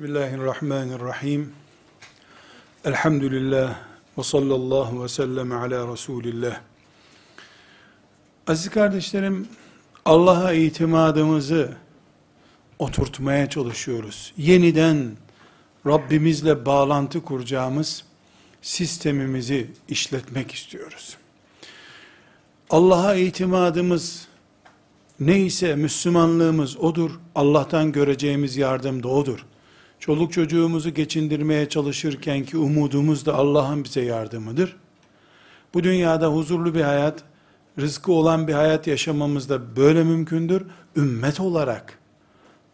Bismillahirrahmanirrahim. Elhamdülillah ve sallallahu ve sellem ala Resulillah. Aziz kardeşlerim, Allah'a itimadımızı oturtmaya çalışıyoruz. Yeniden Rabbimizle bağlantı kuracağımız sistemimizi işletmek istiyoruz. Allah'a itimadımız neyse Müslümanlığımız odur. Allah'tan göreceğimiz yardım da odur. Çoluk çocuğumuzu geçindirmeye çalışırken ki umudumuz da Allah'ın bize yardımıdır. Bu dünyada huzurlu bir hayat, rızkı olan bir hayat yaşamamız da böyle mümkündür. Ümmet olarak,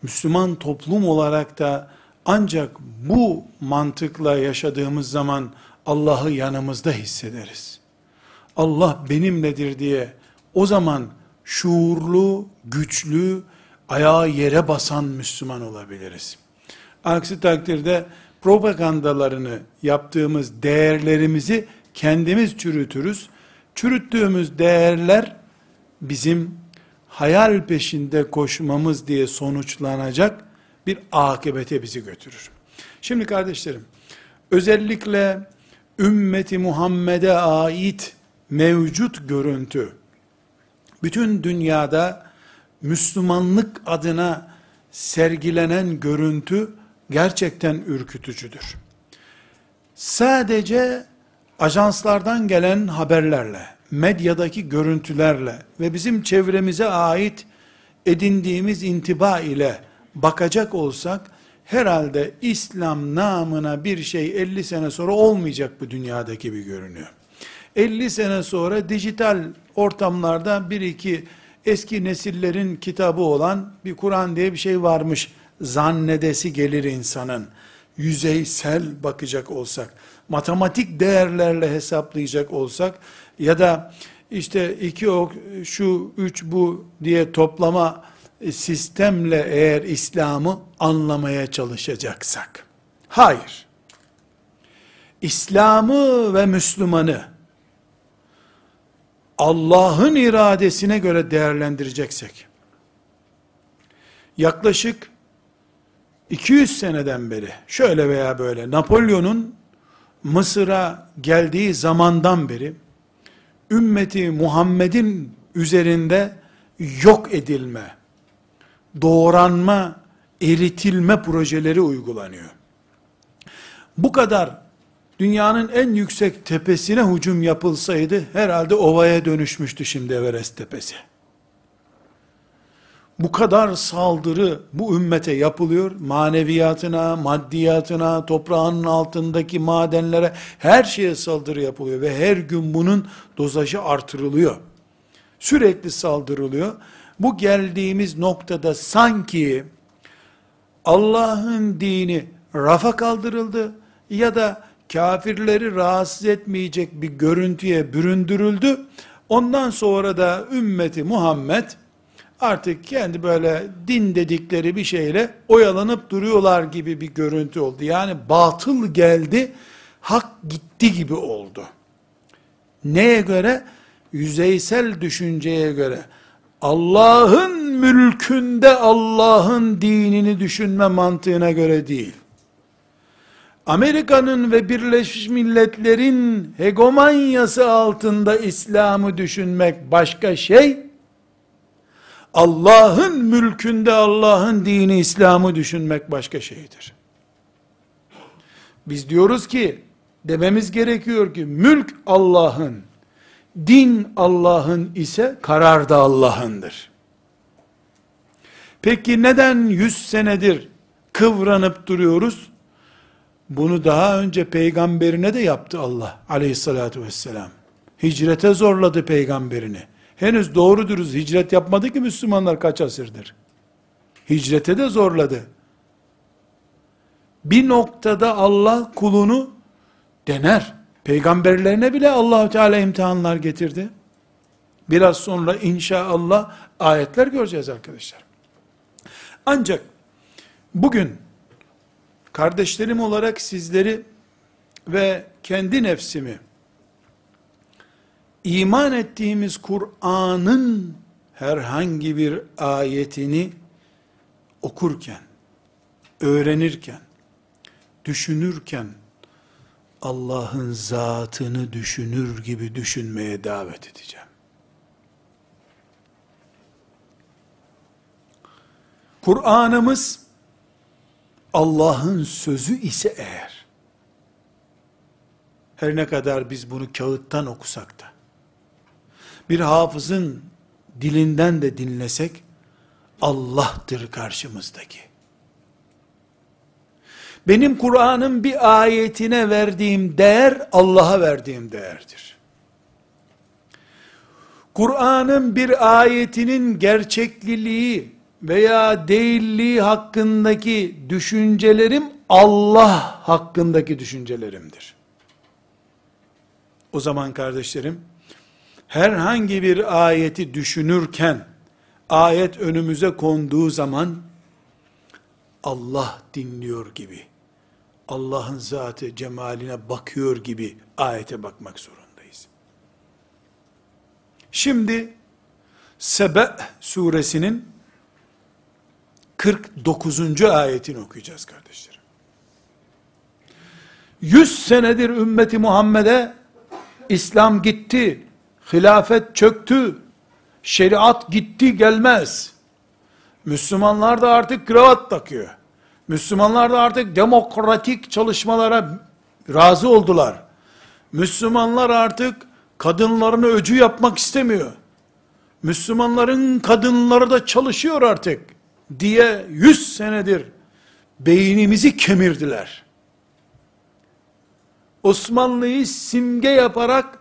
Müslüman toplum olarak da ancak bu mantıkla yaşadığımız zaman Allah'ı yanımızda hissederiz. Allah benimledir diye o zaman şuurlu, güçlü, ayağı yere basan Müslüman olabiliriz. Aksi takdirde propagandalarını yaptığımız değerlerimizi kendimiz çürütürüz. Çürüttüğümüz değerler bizim hayal peşinde koşmamız diye sonuçlanacak bir akibete bizi götürür. Şimdi kardeşlerim, özellikle ümmeti Muhammed'e ait mevcut görüntü, bütün dünyada Müslümanlık adına sergilenen görüntü gerçekten ürkütücüdür. Sadece ajanslardan gelen haberlerle, medyadaki görüntülerle ve bizim çevremize ait edindiğimiz intiba ile bakacak olsak, herhalde İslam namına bir şey 50 sene sonra olmayacak bu dünyadaki gibi görünüyor. 50 sene sonra dijital ortamlarda bir iki eski nesillerin kitabı olan bir Kur'an diye bir şey varmış zannedesi gelir insanın. Yüzeysel bakacak olsak, matematik değerlerle hesaplayacak olsak ya da işte iki ok, şu üç bu diye toplama sistemle eğer İslam'ı anlamaya çalışacaksak. Hayır. İslam'ı ve Müslüman'ı Allah'ın iradesine göre değerlendireceksek, yaklaşık 200 seneden beri, şöyle veya böyle, Napolyon'un Mısır'a geldiği zamandan beri, ümmeti Muhammed'in üzerinde yok edilme, doğranma, eritilme projeleri uygulanıyor. Bu kadar dünyanın en yüksek tepesine hücum yapılsaydı herhalde ovaya dönüşmüştü şimdi Everest tepesi. Bu kadar saldırı bu ümmete yapılıyor. Maneviyatına, maddiyatına, toprağın altındaki madenlere her şeye saldırı yapılıyor ve her gün bunun dozajı artırılıyor. Sürekli saldırılıyor. Bu geldiğimiz noktada sanki Allah'ın dini rafa kaldırıldı ya da kafirleri rahatsız etmeyecek bir görüntüye büründürüldü. Ondan sonra da ümmeti Muhammed artık kendi böyle din dedikleri bir şeyle oyalanıp duruyorlar gibi bir görüntü oldu. Yani batıl geldi, hak gitti gibi oldu. Neye göre? Yüzeysel düşünceye göre. Allah'ın mülkünde Allah'ın dinini düşünme mantığına göre değil. Amerika'nın ve Birleşmiş Milletler'in hegemonyası altında İslam'ı düşünmek başka şey, Allah'ın mülkünde Allah'ın dini İslam'ı düşünmek başka şeydir. Biz diyoruz ki, dememiz gerekiyor ki, mülk Allah'ın, din Allah'ın ise karar da Allah'ındır. Peki neden yüz senedir kıvranıp duruyoruz? Bunu daha önce peygamberine de yaptı Allah aleyhissalatü vesselam. Hicrete zorladı peygamberini. Henüz doğru dürüst hicret yapmadı ki Müslümanlar kaç asırdır. Hicrete de zorladı. Bir noktada Allah kulunu dener. Peygamberlerine bile allah Teala imtihanlar getirdi. Biraz sonra inşallah ayetler göreceğiz arkadaşlar. Ancak bugün kardeşlerim olarak sizleri ve kendi nefsimi iman ettiğimiz Kur'an'ın herhangi bir ayetini okurken, öğrenirken, düşünürken Allah'ın zatını düşünür gibi düşünmeye davet edeceğim. Kur'an'ımız Allah'ın sözü ise eğer, her ne kadar biz bunu kağıttan okusak da, bir hafızın dilinden de dinlesek, Allah'tır karşımızdaki. Benim Kur'an'ın bir ayetine verdiğim değer, Allah'a verdiğim değerdir. Kur'an'ın bir ayetinin gerçekliliği veya değilliği hakkındaki düşüncelerim, Allah hakkındaki düşüncelerimdir. O zaman kardeşlerim, herhangi bir ayeti düşünürken, ayet önümüze konduğu zaman, Allah dinliyor gibi, Allah'ın zatı cemaline bakıyor gibi ayete bakmak zorundayız. Şimdi Sebe suresinin 49. ayetini okuyacağız kardeşlerim. 100 senedir ümmeti Muhammed'e İslam gitti, hilafet çöktü, şeriat gitti gelmez. Müslümanlar da artık kravat takıyor. Müslümanlar da artık demokratik çalışmalara razı oldular. Müslümanlar artık kadınlarını öcü yapmak istemiyor. Müslümanların kadınları da çalışıyor artık diye yüz senedir beynimizi kemirdiler. Osmanlı'yı simge yaparak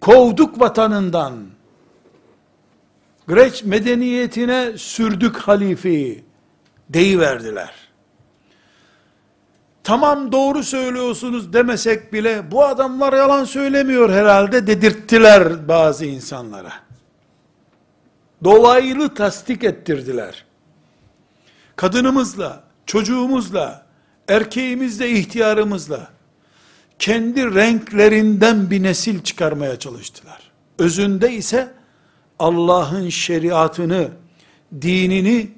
kovduk vatanından. Greç medeniyetine sürdük halifeyi deyiverdiler tamam doğru söylüyorsunuz demesek bile bu adamlar yalan söylemiyor herhalde dedirttiler bazı insanlara. Dolaylı tasdik ettirdiler. Kadınımızla, çocuğumuzla, erkeğimizle, ihtiyarımızla kendi renklerinden bir nesil çıkarmaya çalıştılar. Özünde ise Allah'ın şeriatını, dinini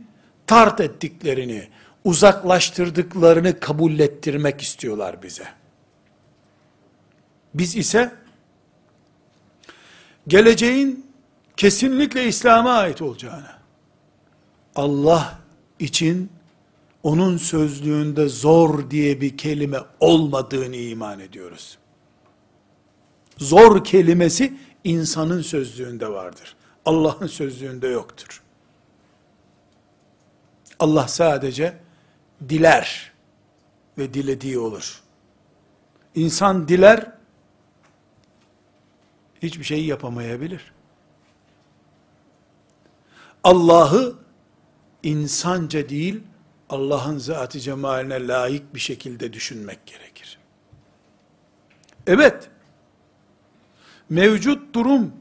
tart ettiklerini, uzaklaştırdıklarını kabul ettirmek istiyorlar bize. Biz ise geleceğin kesinlikle İslam'a ait olacağını, Allah için onun sözlüğünde zor diye bir kelime olmadığını iman ediyoruz. Zor kelimesi insanın sözlüğünde vardır. Allah'ın sözlüğünde yoktur. Allah sadece diler ve dilediği olur. İnsan diler, hiçbir şey yapamayabilir. Allah'ı insanca değil, Allah'ın zat-ı cemaline layık bir şekilde düşünmek gerekir. Evet, mevcut durum,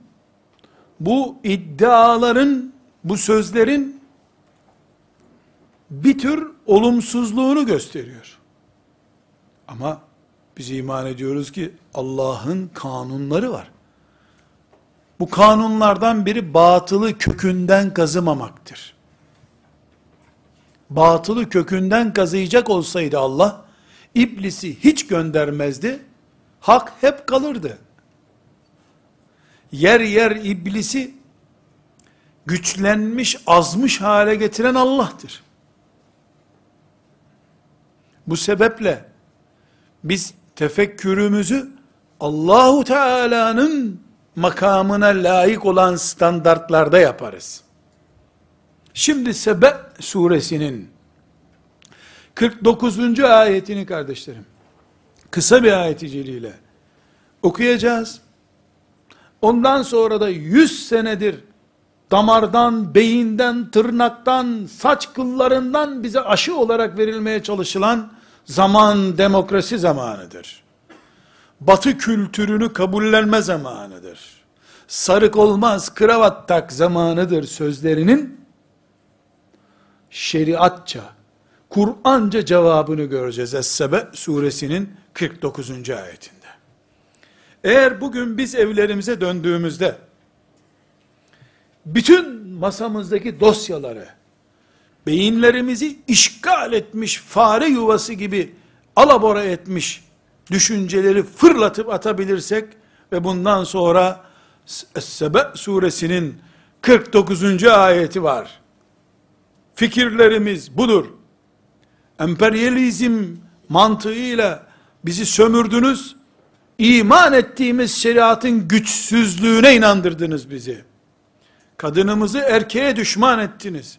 bu iddiaların, bu sözlerin bir tür olumsuzluğunu gösteriyor. Ama biz iman ediyoruz ki Allah'ın kanunları var. Bu kanunlardan biri batılı kökünden kazımamaktır. Batılı kökünden kazıyacak olsaydı Allah, iblisi hiç göndermezdi, hak hep kalırdı. Yer yer iblisi güçlenmiş, azmış hale getiren Allah'tır. Bu sebeple biz tefekkürümüzü Allahu Teala'nın makamına layık olan standartlarda yaparız. Şimdi Sebe suresinin 49. ayetini kardeşlerim, kısa bir ayeti celile okuyacağız. Ondan sonra da 100 senedir damardan, beyinden, tırnaktan, saç kıllarından bize aşı olarak verilmeye çalışılan zaman demokrasi zamanıdır. Batı kültürünü kabullenme zamanıdır. Sarık olmaz, kravat tak zamanıdır sözlerinin şeriatça, Kur'anca cevabını göreceğiz. Es-Sebe suresinin 49. ayetinde. Eğer bugün biz evlerimize döndüğümüzde, bütün masamızdaki dosyaları, beyinlerimizi işgal etmiş fare yuvası gibi alabora etmiş düşünceleri fırlatıp atabilirsek ve bundan sonra Sebe suresinin 49. ayeti var. Fikirlerimiz budur. Emperyalizm mantığıyla bizi sömürdünüz. İman ettiğimiz şeriatın güçsüzlüğüne inandırdınız bizi. Kadınımızı erkeğe düşman ettiniz.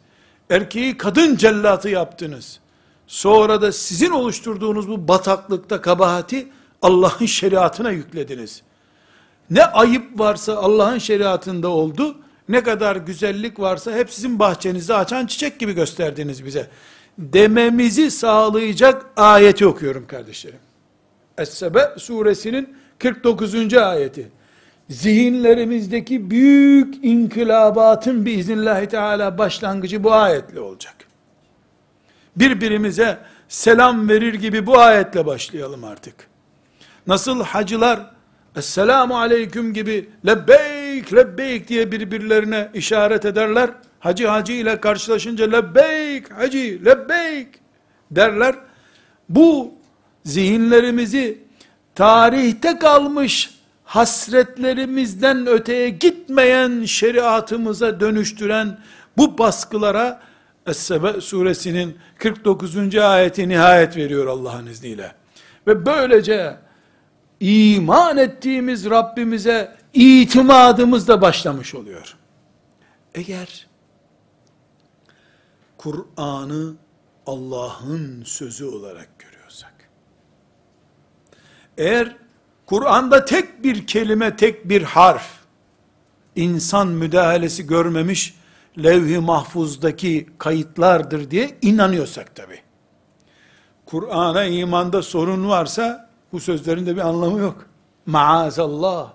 Erkeği kadın cellatı yaptınız. Sonra da sizin oluşturduğunuz bu bataklıkta kabahati Allah'ın şeriatına yüklediniz. Ne ayıp varsa Allah'ın şeriatında oldu, ne kadar güzellik varsa hep sizin bahçenizde açan çiçek gibi gösterdiniz bize. Dememizi sağlayacak ayeti okuyorum kardeşlerim. Es-Sebe suresinin 49. ayeti. Zihinlerimizdeki büyük inkılabatın biiznillahü teala başlangıcı bu ayetle olacak. Birbirimize selam verir gibi bu ayetle başlayalım artık. Nasıl hacılar Esselamu aleyküm gibi lebbeyk lebbeyk diye birbirlerine işaret ederler. Hacı hacı ile karşılaşınca lebbeyk hacı lebbeyk derler. Bu zihinlerimizi tarihte kalmış hasretlerimizden öteye gitmeyen şeriatımıza dönüştüren bu baskılara Es-Sebe suresinin 49. ayeti nihayet veriyor Allah'ın izniyle. Ve böylece iman ettiğimiz Rabbimize itimadımız da başlamış oluyor. Eğer Kur'an'ı Allah'ın sözü olarak görüyorsak, eğer Kur'an'da tek bir kelime, tek bir harf, insan müdahalesi görmemiş, levh-i mahfuzdaki kayıtlardır diye inanıyorsak tabi. Kur'an'a imanda sorun varsa, bu sözlerin de bir anlamı yok. Maazallah.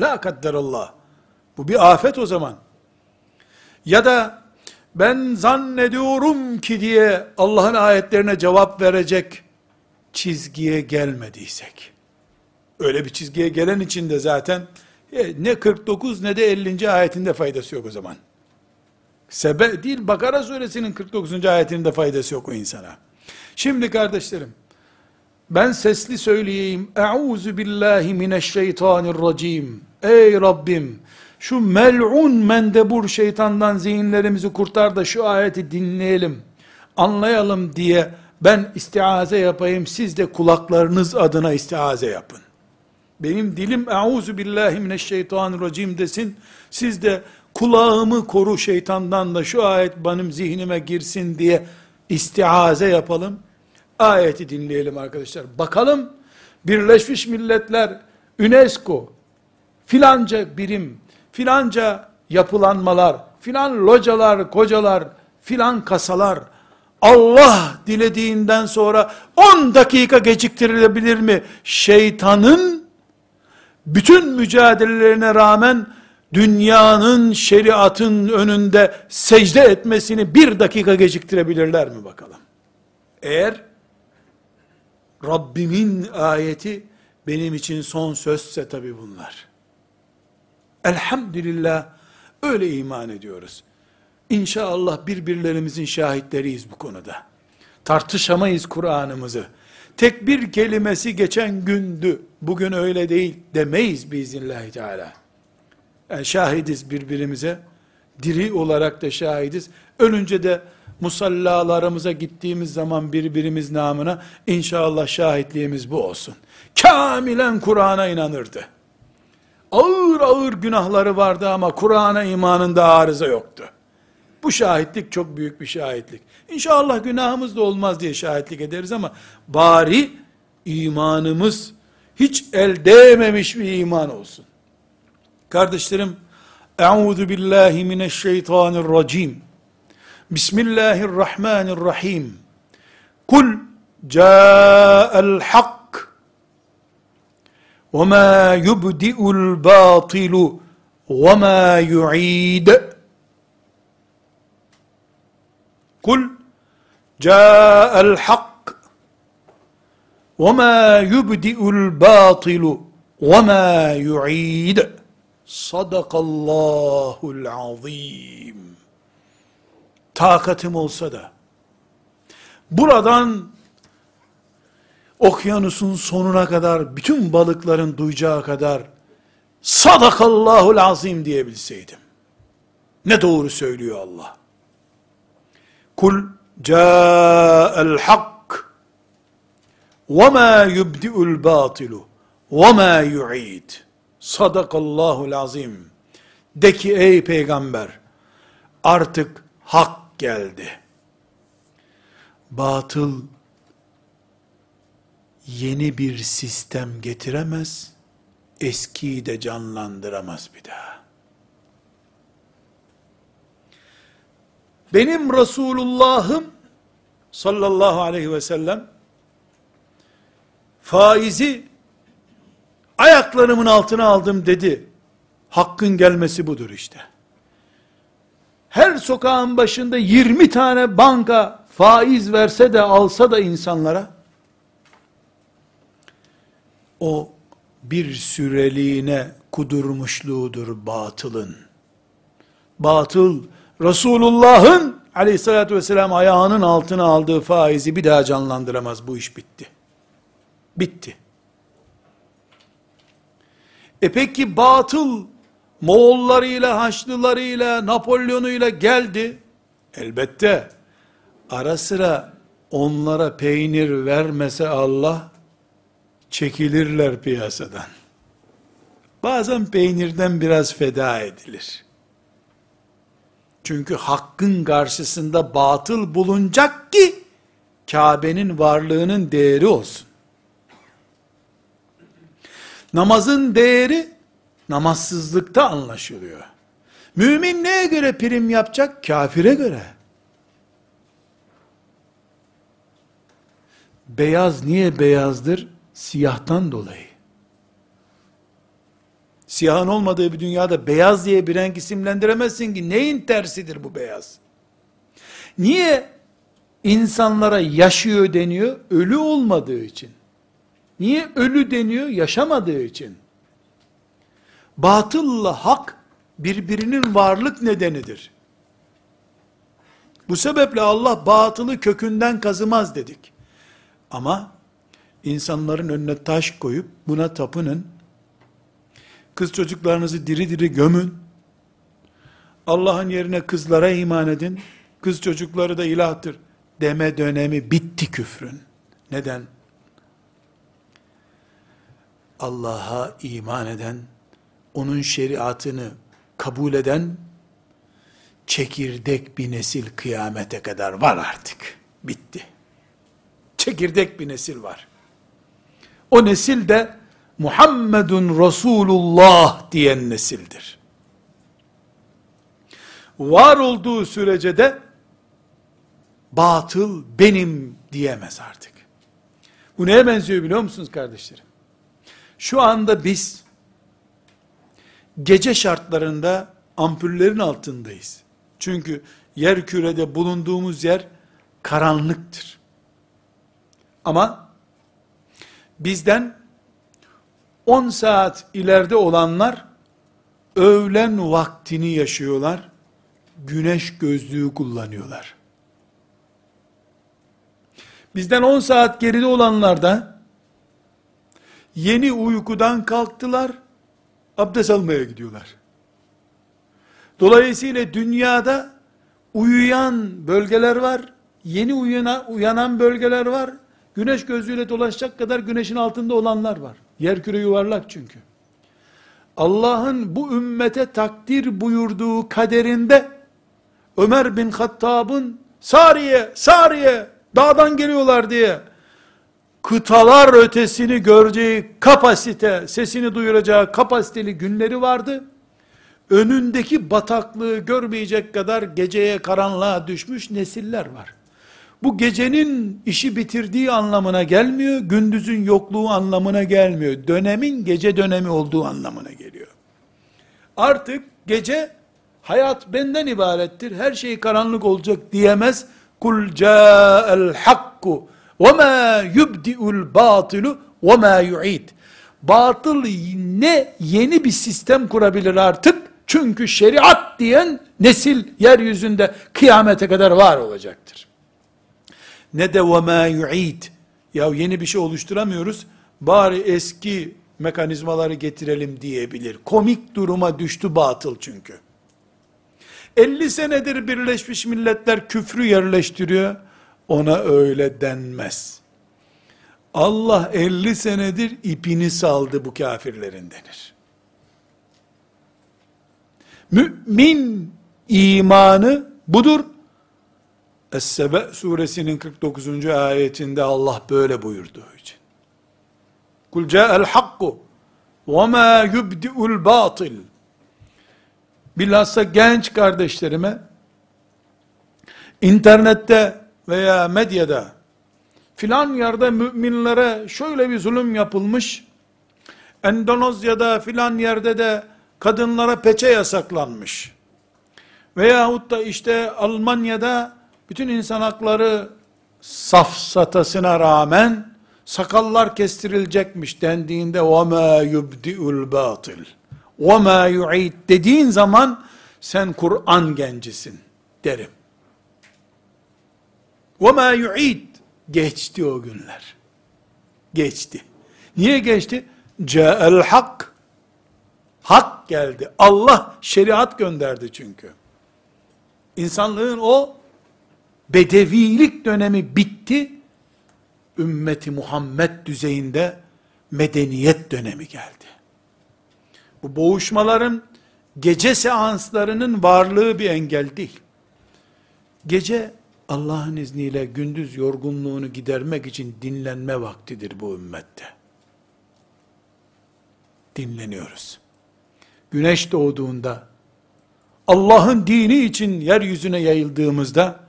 La kadderallah. Bu bir afet o zaman. Ya da ben zannediyorum ki diye Allah'ın ayetlerine cevap verecek çizgiye gelmediysek. Öyle bir çizgiye gelen için de zaten e, ne 49 ne de 50. ayetinde faydası yok o zaman. Sebe değil Bakara suresinin 49. ayetinde faydası yok o insana. Şimdi kardeşlerim ben sesli söyleyeyim. Euzu billahi mineşşeytanirracim. Ey Rabbim şu mel'un mendebur şeytandan zihinlerimizi kurtar da şu ayeti dinleyelim, anlayalım diye ben istiaze yapayım, siz de kulaklarınız adına istiaze yapın. Benim dilim euzu billahi mineşşeytanirracim desin, siz de kulağımı koru şeytandan da şu ayet benim zihnime girsin diye istiaze yapalım. Ayeti dinleyelim arkadaşlar. Bakalım Birleşmiş Milletler, UNESCO, filanca birim, filanca yapılanmalar, filan localar, kocalar, filan kasalar, Allah dilediğinden sonra 10 dakika geciktirilebilir mi? Şeytanın bütün mücadelelerine rağmen dünyanın şeriatın önünde secde etmesini bir dakika geciktirebilirler mi bakalım? Eğer Rabbimin ayeti benim için son sözse tabi bunlar. Elhamdülillah öyle iman ediyoruz. İnşallah birbirlerimizin şahitleriyiz bu konuda. Tartışamayız Kur'an'ımızı. Tek bir kelimesi geçen gündü, bugün öyle değil demeyiz biiznillahü teala. Yani şahidiz birbirimize, diri olarak da şahidiz. Ölünce de musallalarımıza gittiğimiz zaman birbirimiz namına inşallah şahitliğimiz bu olsun. Kamilen Kur'an'a inanırdı. Ağır ağır günahları vardı ama Kur'an'a imanında arıza yoktu. Bu şahitlik çok büyük bir şahitlik. İnşallah günahımız da olmaz diye şahitlik ederiz ama bari imanımız hiç el değmemiş bir iman olsun. Kardeşlerim, Euzu billahi mineşşeytanirracim. Bismillahirrahmanirrahim. Kul ca'al hak ve ma yubdi'ul batilu ve ma yu'id. Kul ca'al hak ve ma yubdi'ul batilu ve ma yu'id. Sadakallahul azim takatim olsa da, buradan okyanusun sonuna kadar, bütün balıkların duyacağı kadar, sadakallahul azim diyebilseydim. Ne doğru söylüyor Allah. Kul ca'el hak ve ma yubdi'ul batilu ve ma yu'id. Sadakallahul azim. De ki ey peygamber, artık hak geldi. Batıl yeni bir sistem getiremez, eskiyi de canlandıramaz bir daha. Benim Resulullah'ım sallallahu aleyhi ve sellem faizi ayaklarımın altına aldım dedi. Hakkın gelmesi budur işte. Her sokağın başında 20 tane banka faiz verse de alsa da insanlara o bir süreliğine kudurmuşluğudur batılın. Batıl Resulullah'ın aleyhissalatü vesselam ayağının altına aldığı faizi bir daha canlandıramaz. Bu iş bitti. Bitti. E peki batıl Moğollarıyla, Haçlılarıyla, Napolyonuyla geldi. Elbette ara sıra onlara peynir vermese Allah çekilirler piyasadan. Bazen peynirden biraz feda edilir. Çünkü hakkın karşısında batıl bulunacak ki Kabe'nin varlığının değeri olsun. Namazın değeri namazsızlıkta anlaşılıyor. Mümin neye göre prim yapacak? Kafire göre. Beyaz niye beyazdır? Siyahtan dolayı. Siyahın olmadığı bir dünyada beyaz diye bir renk isimlendiremezsin ki neyin tersidir bu beyaz? Niye insanlara yaşıyor deniyor? Ölü olmadığı için. Niye ölü deniyor? Yaşamadığı için. Batılla hak birbirinin varlık nedenidir. Bu sebeple Allah batılı kökünden kazımaz dedik. Ama insanların önüne taş koyup buna tapının, kız çocuklarınızı diri diri gömün, Allah'ın yerine kızlara iman edin, kız çocukları da ilahtır deme dönemi bitti küfrün. Neden? Allah'a iman eden, onun şeriatını kabul eden, çekirdek bir nesil kıyamete kadar var artık. Bitti. Çekirdek bir nesil var. O nesil de Muhammedun Resulullah diyen nesildir. Var olduğu sürece de batıl benim diyemez artık. Bu neye benziyor biliyor musunuz kardeşlerim? Şu anda biz gece şartlarında ampullerin altındayız. Çünkü yer kürede bulunduğumuz yer karanlıktır. Ama bizden 10 saat ileride olanlar öğlen vaktini yaşıyorlar. Güneş gözlüğü kullanıyorlar. Bizden 10 saat geride olanlar da yeni uykudan kalktılar, abdest almaya gidiyorlar. Dolayısıyla dünyada uyuyan bölgeler var, yeni uyana, uyanan bölgeler var, güneş gözlüğüyle dolaşacak kadar güneşin altında olanlar var. Yer küre yuvarlak çünkü. Allah'ın bu ümmete takdir buyurduğu kaderinde Ömer bin Hattab'ın Sariye, Sariye dağdan geliyorlar diye kıtalar ötesini göreceği kapasite, sesini duyuracağı kapasiteli günleri vardı. Önündeki bataklığı görmeyecek kadar geceye karanlığa düşmüş nesiller var. Bu gecenin işi bitirdiği anlamına gelmiyor, gündüzün yokluğu anlamına gelmiyor. Dönemin gece dönemi olduğu anlamına geliyor. Artık gece hayat benden ibarettir, her şey karanlık olacak diyemez. Kul ca'el hakku yubdi'ul batilu ve ma yu'id. Batıl ne yeni bir sistem kurabilir artık? Çünkü şeriat diyen nesil yeryüzünde kıyamete kadar var olacaktır ne de ma yu'id Ya yeni bir şey oluşturamıyoruz. Bari eski mekanizmaları getirelim diyebilir. Komik duruma düştü batıl çünkü. 50 senedir Birleşmiş Milletler küfrü yerleştiriyor. Ona öyle denmez. Allah 50 senedir ipini saldı bu kafirlerin denir. Mümin imanı budur. Es-Sebe suresinin 49. ayetinde Allah böyle buyurduğu için. Kul ca'el hakku ve ma yubdi'ul batil. Bilhassa genç kardeşlerime internette veya medyada filan yerde müminlere şöyle bir zulüm yapılmış, Endonezya'da filan yerde de kadınlara peçe yasaklanmış. Veyahut da işte Almanya'da bütün insan hakları safsatasına rağmen sakallar kestirilecekmiş dendiğinde وَمَا يُبْدِئُ الْبَاطِلِ وَمَا يُعِيدْ dediğin zaman sen Kur'an gencisin derim. وَمَا يُعِيدْ geçti o günler. Geçti. Niye geçti? Ca'el hak. Hak geldi. Allah şeriat gönderdi çünkü. İnsanlığın o bedevilik dönemi bitti. Ümmeti Muhammed düzeyinde medeniyet dönemi geldi. Bu boğuşmaların gece seanslarının varlığı bir engel değil. Gece Allah'ın izniyle gündüz yorgunluğunu gidermek için dinlenme vaktidir bu ümmette. Dinleniyoruz. Güneş doğduğunda, Allah'ın dini için yeryüzüne yayıldığımızda,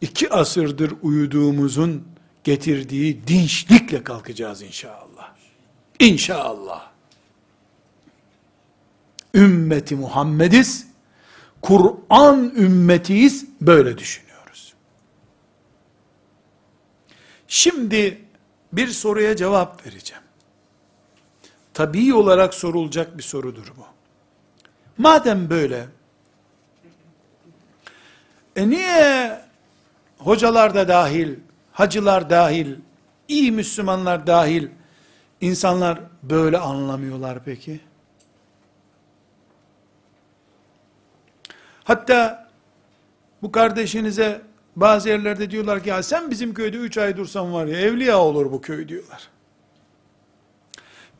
iki asırdır uyuduğumuzun getirdiği dinçlikle kalkacağız inşallah. İnşallah. Ümmeti Muhammediz, Kur'an ümmetiyiz, böyle düşünüyoruz. Şimdi bir soruya cevap vereceğim. Tabii olarak sorulacak bir sorudur bu. Madem böyle, e niye hocalar da dahil, hacılar dahil, iyi Müslümanlar dahil, insanlar böyle anlamıyorlar peki? Hatta bu kardeşinize bazı yerlerde diyorlar ki ya sen bizim köyde 3 ay dursan var ya evliya olur bu köy diyorlar.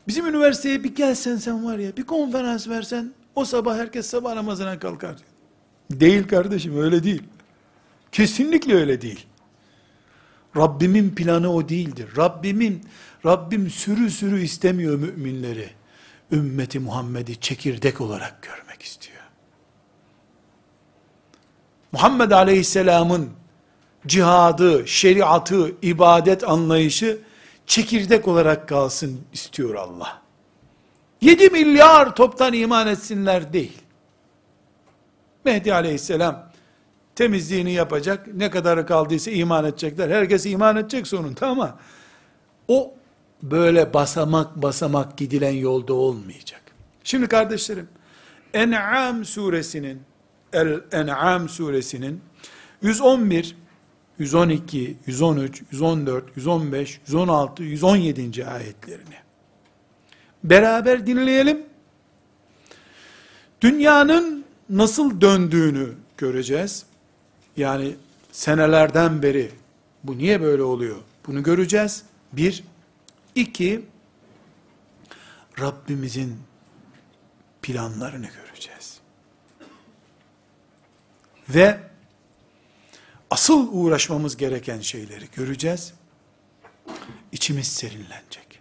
Bizim üniversiteye bir gelsen sen var ya bir konferans versen o sabah herkes sabah namazına kalkar. Değil kardeşim öyle değil. Kesinlikle öyle değil. Rabbimin planı o değildir. Rabbimin, Rabbim sürü sürü istemiyor müminleri. Ümmeti Muhammed'i çekirdek olarak görmek istiyor. Muhammed Aleyhisselam'ın cihadı, şeriatı, ibadet anlayışı çekirdek olarak kalsın istiyor Allah. 7 milyar toptan iman etsinler değil. Mehdi Aleyhisselam temizliğini yapacak. Ne kadarı kaldıysa iman edecekler. Herkes iman edecek sonunda ama o böyle basamak basamak gidilen yolda olmayacak. Şimdi kardeşlerim, En'am suresinin El-En'am suresinin 111, 112, 113, 114, 115, 116, 117. ayetlerini beraber dinleyelim. Dünyanın nasıl döndüğünü göreceğiz. Yani senelerden beri bu niye böyle oluyor? Bunu göreceğiz. Bir. iki Rabbimizin planlarını göreceğiz. Ve asıl uğraşmamız gereken şeyleri göreceğiz. İçimiz serinlenecek.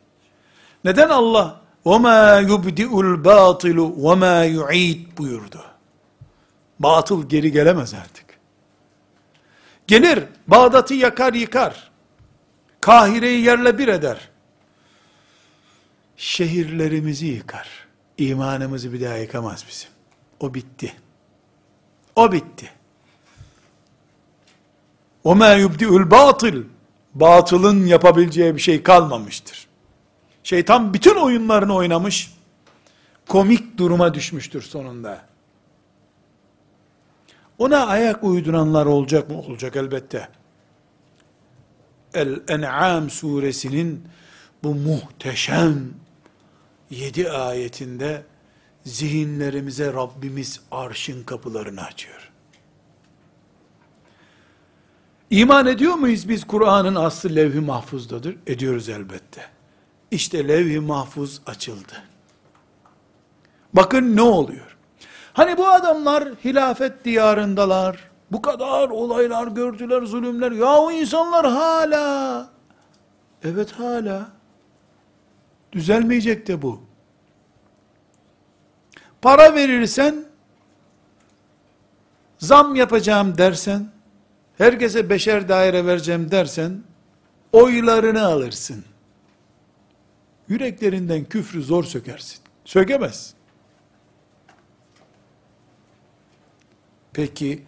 Neden Allah وَمَا يُبْدِئُ الْبَاطِلُ وَمَا يُعِيدُ buyurdu. Batıl geri gelemez artık. Gelir, Bağdat'ı yakar yıkar. Kahire'yi yerle bir eder. Şehirlerimizi yıkar. İmanımızı bir daha yıkamaz bizim. O bitti. O bitti. وَمَا يُبْدِئُ الْبَاطِلِ Batılın yapabileceği bir şey kalmamıştır. Şeytan bütün oyunlarını oynamış, komik duruma düşmüştür sonunda. Ona ayak uyduranlar olacak mı? Olacak elbette. El-En'am suresinin bu muhteşem yedi ayetinde zihinlerimize Rabbimiz arşın kapılarını açıyor. İman ediyor muyuz biz Kur'an'ın aslı levh-i mahfuzdadır? Ediyoruz elbette. İşte levh-i mahfuz açıldı. Bakın ne oluyor? Hani bu adamlar hilafet diyarındalar. Bu kadar olaylar gördüler, zulümler. Ya o insanlar hala. Evet hala. Düzelmeyecek de bu. Para verirsen, zam yapacağım dersen, herkese beşer daire vereceğim dersen, oylarını alırsın. Yüreklerinden küfrü zor sökersin. Sökemezsin. Peki,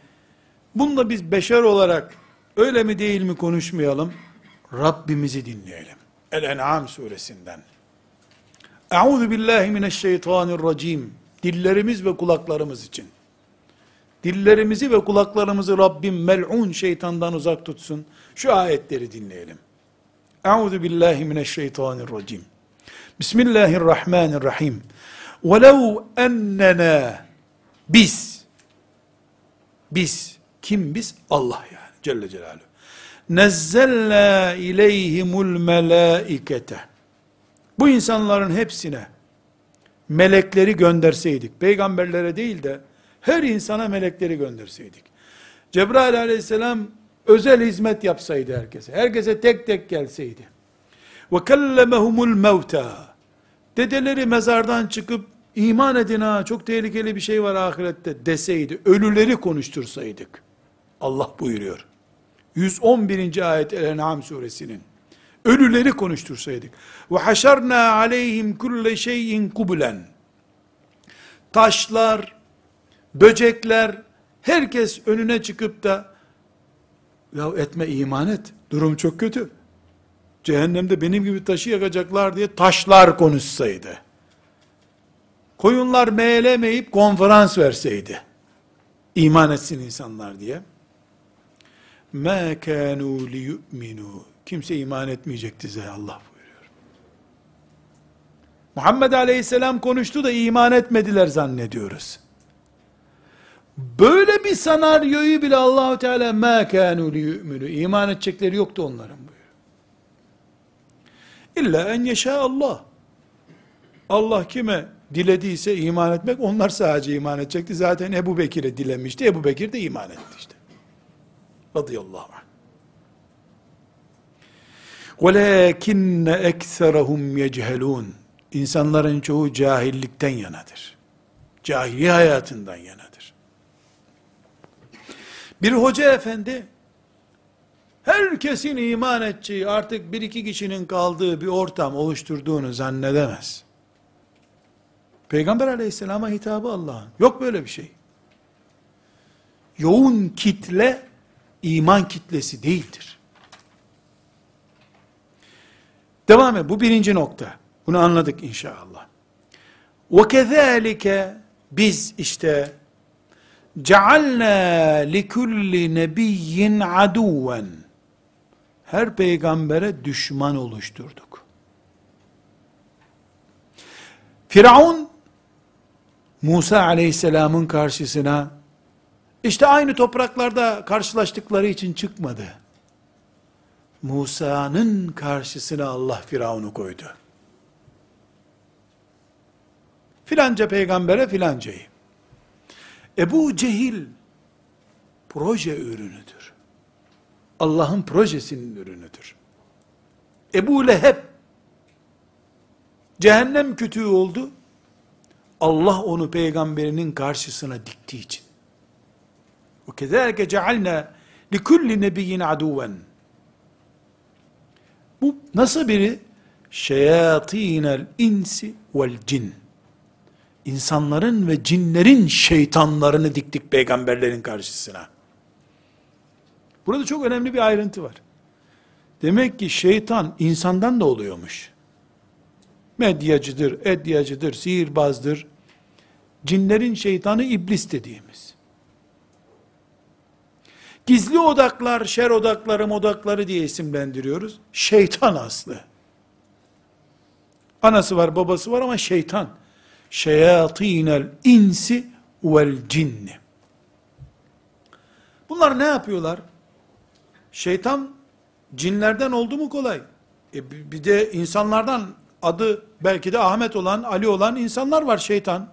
bununla biz beşer olarak öyle mi değil mi konuşmayalım? Rabbimizi dinleyelim. El-En'am suresinden. Euzu billahi mineşşeytanirracim. Dillerimiz ve kulaklarımız için. Dillerimizi ve kulaklarımızı Rabbim mel'un şeytandan uzak tutsun. Şu ayetleri dinleyelim. Euzu billahi mineşşeytanirracim. Bismillahirrahmanirrahim. Velev ennena biz biz kim biz? Allah yani Celle Celaluhu. Nezzelna ileyhimul melaikete. Bu insanların hepsine melekleri gönderseydik, peygamberlere değil de her insana melekleri gönderseydik. Cebrail aleyhisselam özel hizmet yapsaydı herkese, herkese tek tek gelseydi. Ve kellemehumul mevta. Dedeleri mezardan çıkıp iman edin ha çok tehlikeli bir şey var ahirette deseydi, ölüleri konuştursaydık. Allah buyuruyor. 111. ayet El-En'am suresinin. Ölüleri konuştursaydık. Ve haşarna aleyhim kulle şeyin kubulen. Taşlar, böcekler, herkes önüne çıkıp da ya etme iman et. Durum çok kötü. Cehennemde benim gibi taşı yakacaklar diye taşlar konuşsaydı. Koyunlar meğlemeyip konferans verseydi. İman etsin insanlar diye. مَا كَانُوا لِيُؤْمِنُوا Kimse iman etmeyecekti size Allah buyuruyor. Muhammed Aleyhisselam konuştu da iman etmediler zannediyoruz. Böyle bir senaryoyu bile Allahu Teala ma kanu liyu'minu iman edecekleri yoktu onların buyuruyor. İlla en yeşâ Allah. Allah kime dilediyse iman etmek onlar sadece iman edecekti. Zaten Ebu Bekir'e dilemişti. Ebu Bekir de iman etti işte. Radıyallahu anh. وَلَاكِنَّ اَكْثَرَهُمْ يَجْهَلُونَ İnsanların çoğu cahillikten yanadır. Cahili hayatından yanadır. Bir hoca efendi, herkesin iman edeceği, artık bir iki kişinin kaldığı bir ortam oluşturduğunu zannedemez. Peygamber aleyhisselama hitabı Allah'ın. Yok böyle bir şey. Yoğun kitle, iman kitlesi değildir. Devam et. Bu birinci nokta. Bunu anladık inşallah. وَكَذَٰلِكَ Biz işte cealna likulli nebiyyin aduven her peygambere düşman oluşturduk. Firavun Musa aleyhisselamın karşısına işte aynı topraklarda karşılaştıkları için çıkmadı. Musa'nın karşısına Allah Firavun'u koydu. Filanca peygambere filancayı. Ebu Cehil proje ürünüdür. Allah'ın projesinin ürünüdür. Ebu Leheb cehennem kütüğü oldu. Allah onu peygamberinin karşısına diktiği için. Ve kezalike cealna li kulli nebiyyin aduven. Bu nasıl biri? Şeyatinel insi vel cin. İnsanların ve cinlerin şeytanlarını diktik peygamberlerin karşısına. Burada çok önemli bir ayrıntı var. Demek ki şeytan insandan da oluyormuş. Medyacıdır, edyacıdır, sihirbazdır. Cinlerin şeytanı iblis dediğimiz. Gizli odaklar, şer odakları, odakları diye isimlendiriyoruz. Şeytan aslı. Anası var, babası var ama şeytan. Şeyatinel insi vel cinni. Bunlar ne yapıyorlar? Şeytan cinlerden oldu mu kolay? E bir de insanlardan adı belki de Ahmet olan, Ali olan insanlar var şeytan.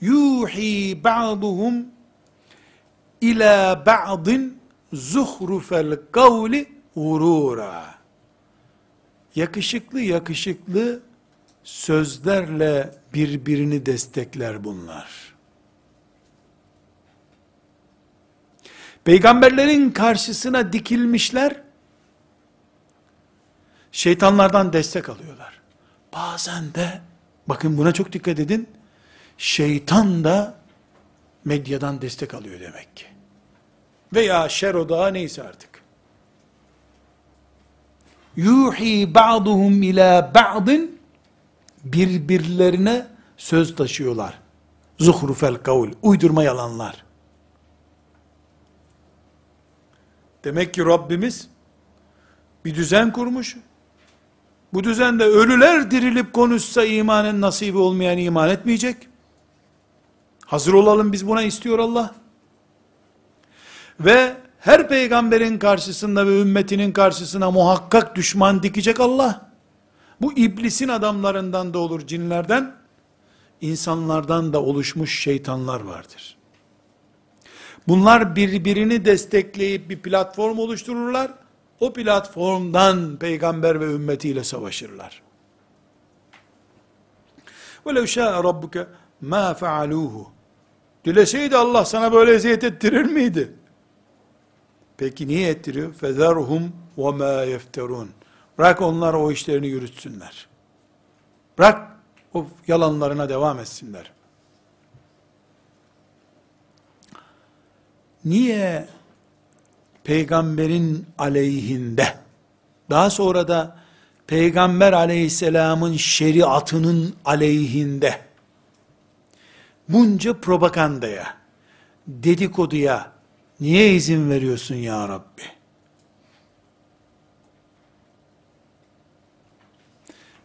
Yuhi ba'duhum ila ba'din zuhrufel kavli gurura. Yakışıklı yakışıklı sözlerle birbirini destekler bunlar. Peygamberlerin karşısına dikilmişler, şeytanlardan destek alıyorlar. Bazen de, bakın buna çok dikkat edin, şeytan da medyadan destek alıyor demek ki. Veya şer odağı neyse artık. Yuhi ba'duhum ila ba'din birbirlerine söz taşıyorlar. Zuhrufel kavl, uydurma yalanlar. Demek ki Rabbimiz bir düzen kurmuş. Bu düzende ölüler dirilip konuşsa imanın nasibi olmayan iman etmeyecek. Hazır olalım biz buna istiyor Allah. Ve her peygamberin karşısında ve ümmetinin karşısına muhakkak düşman dikecek Allah. Bu iblisin adamlarından da olur cinlerden, insanlardan da oluşmuş şeytanlar vardır. Bunlar birbirini destekleyip bir platform oluştururlar. O platformdan peygamber ve ümmetiyle savaşırlar. وَلَوْ شَاءَ رَبُّكَ مَا فَعَلُوهُ Dileseydi Allah sana böyle eziyet ettirir miydi? Peki niye ettiriyor? فَذَرْهُمْ وَمَا يَفْتَرُونَ Bırak onlar o işlerini yürütsünler. Bırak o yalanlarına devam etsinler. Niye peygamberin aleyhinde, daha sonra da peygamber aleyhisselamın şeriatının aleyhinde, bunca propagandaya, dedikoduya, niye izin veriyorsun ya Rabbi?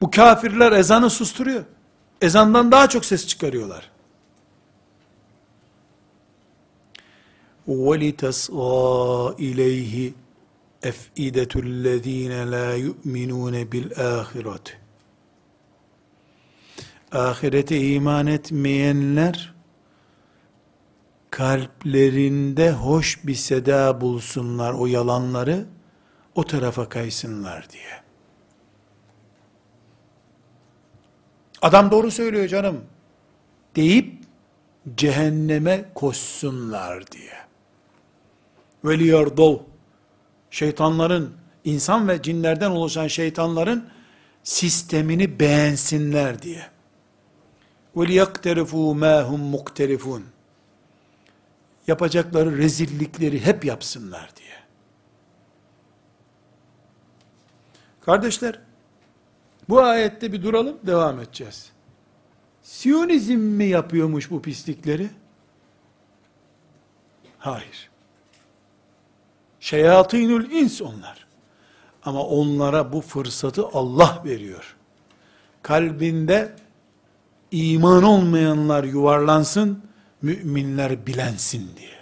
Bu kafirler ezanı susturuyor. Ezandan daha çok ses çıkarıyorlar. وَلِتَسْغَى اِلَيْهِ اَفْئِدَةُ الَّذ۪ينَ لَا يُؤْمِنُونَ بِالْآخِرَةِ Ahirete iman etmeyenler, kalplerinde hoş bir seda bulsunlar o yalanları, o tarafa kaysınlar diye. Adam doğru söylüyor canım, deyip, cehenneme koşsunlar diye ve liyardov şeytanların insan ve cinlerden oluşan şeytanların sistemini beğensinler diye. Liyakterifû mâ hum mukterifûn. Yapacakları rezillikleri hep yapsınlar diye. Kardeşler, bu ayette bir duralım, devam edeceğiz. Siyonizm mi yapıyormuş bu pislikleri? Hayır. Şeyatinül ins onlar. Ama onlara bu fırsatı Allah veriyor. Kalbinde iman olmayanlar yuvarlansın, müminler bilensin diye.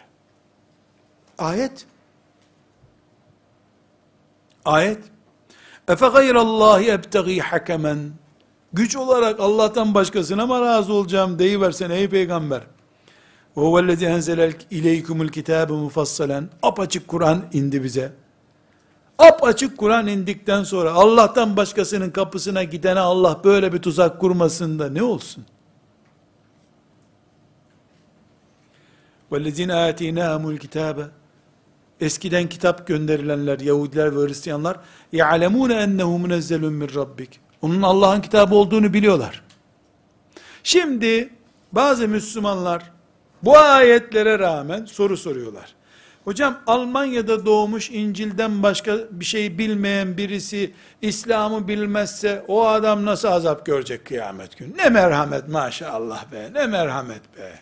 Ayet. Ayet. Efe gayrallahi ebtegi hakemen. Güç olarak Allah'tan başkasına mı razı olacağım deyiversen ey peygamber. O vellezî enzelel ileykumul kitâbe mufassalen. Apaçık Kur'an indi bize. Apaçık Kur'an indikten sonra Allah'tan başkasının kapısına gidene Allah böyle bir tuzak kurmasın da ne olsun? وَالَّذ۪ينَ آتِينَاهُمُ الْكِتَابَ Eskiden kitap gönderilenler, Yahudiler ve Hristiyanlar, يَعْلَمُونَ اَنَّهُ مُنَزَّلٌ مِنْ رَبِّكِ Onun Allah'ın kitabı olduğunu biliyorlar. Şimdi, bazı Müslümanlar, bu ayetlere rağmen soru soruyorlar. Hocam Almanya'da doğmuş İncil'den başka bir şey bilmeyen birisi İslam'ı bilmezse o adam nasıl azap görecek kıyamet günü? Ne merhamet maşallah be, ne merhamet be.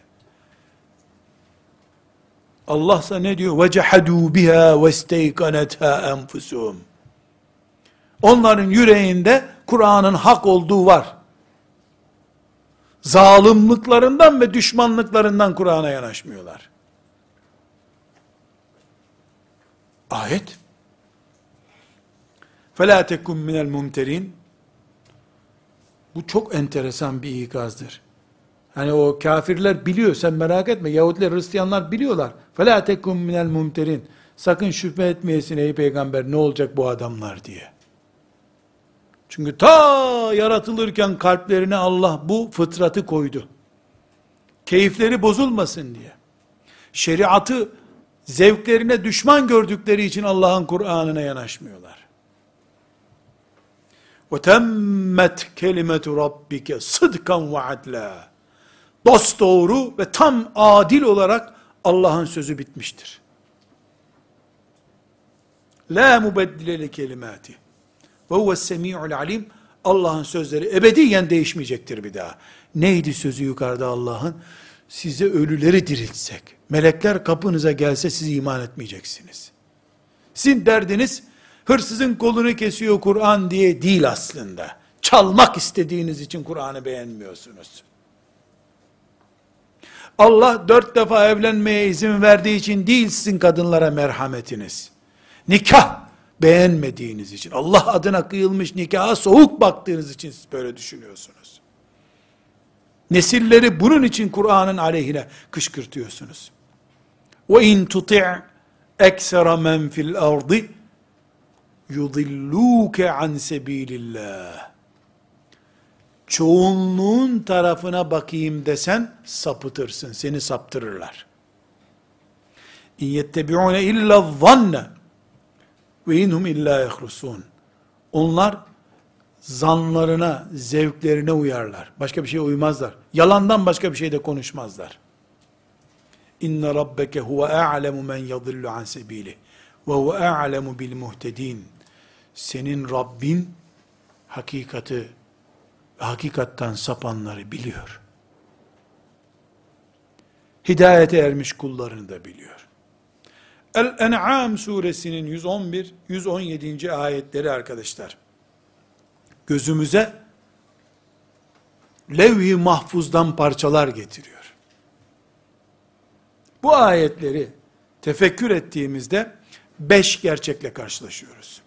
Allah ise ne diyor? وَجَحَدُوا بِهَا وَاسْتَيْقَنَتْهَا أَنْفُسُهُمْ Onların yüreğinde Kur'an'ın hak olduğu var. Zalimlıklarından ve düşmanlıklarından Kur'an'a yanaşmıyorlar. Ayet. فَلَا تَكُمْ مِنَ الْمُمْتَرِينَ Bu çok enteresan bir ikazdır. Hani o kafirler biliyor, sen merak etme. Yahudiler, Hristiyanlar biliyorlar. فَلَا تَكُمْ مِنَ الْمُمْتَرِينَ Sakın şüphe etmeyesin ey peygamber ne olacak bu adamlar diye. Çünkü ta yaratılırken kalplerine Allah bu fıtratı koydu. Keyifleri bozulmasın diye. Şeriatı zevklerine düşman gördükleri için Allah'ın Kur'an'ına yanaşmıyorlar. وَتَمَّتْ كَلِمَةُ رَبِّكَ صِدْقًا وَعَدْلًا Dost doğru ve tam adil olarak Allah'ın sözü bitmiştir. La mubeddile li kelimati. Ve huves semi'ul alim. Allah'ın sözleri ebediyen değişmeyecektir bir daha. Neydi sözü yukarıda Allah'ın? Size ölüleri diriltsek, melekler kapınıza gelse siz iman etmeyeceksiniz. Sizin derdiniz, hırsızın kolunu kesiyor Kur'an diye değil aslında. Çalmak istediğiniz için Kur'an'ı beğenmiyorsunuz. Allah dört defa evlenmeye izin verdiği için değil sizin kadınlara merhametiniz. Nikah beğenmediğiniz için, Allah adına kıyılmış nikaha soğuk baktığınız için siz böyle düşünüyorsunuz. Nesilleri bunun için Kur'an'ın aleyhine kışkırtıyorsunuz. Ve in tuti' eksera men fil ardı yudilluke an sebilillah. Çoğunluğun tarafına bakayım desen sapıtırsın, seni saptırırlar. İn yettebi'une illa zanne ve inhum illa yahrusun. Onlar zanlarına, zevklerine uyarlar. Başka bir şeye uymazlar. Yalandan başka bir şey de konuşmazlar. İnne rabbeke huve a'lemu men yadillu an sebili ve huve a'lemu bil muhtedin. Senin Rabbin hakikati hakikattan sapanları biliyor. Hidayete ermiş kullarını da biliyor. El-En'am suresinin 111, 117. ayetleri arkadaşlar. Gözümüze levh-i mahfuzdan parçalar getiriyor. Bu ayetleri tefekkür ettiğimizde beş gerçekle karşılaşıyoruz.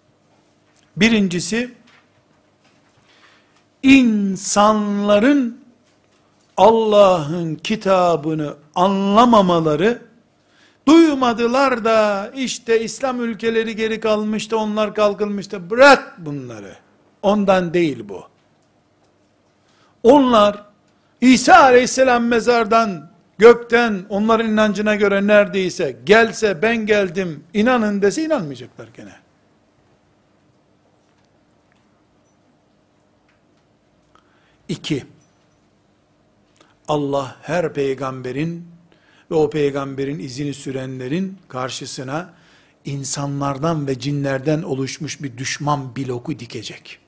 Birincisi, insanların Allah'ın kitabını anlamamaları, duymadılar da işte İslam ülkeleri geri kalmıştı, onlar kalkılmıştı. Bırak bunları. Ondan değil bu. Onlar İsa aleyhisselam mezardan, gökten, onların inancına göre neredeyse gelse ben geldim, inanın dese inanmayacaklar gene. İki, Allah her peygamberin ve o peygamberin izini sürenlerin karşısına insanlardan ve cinlerden oluşmuş bir düşman bloku dikecek.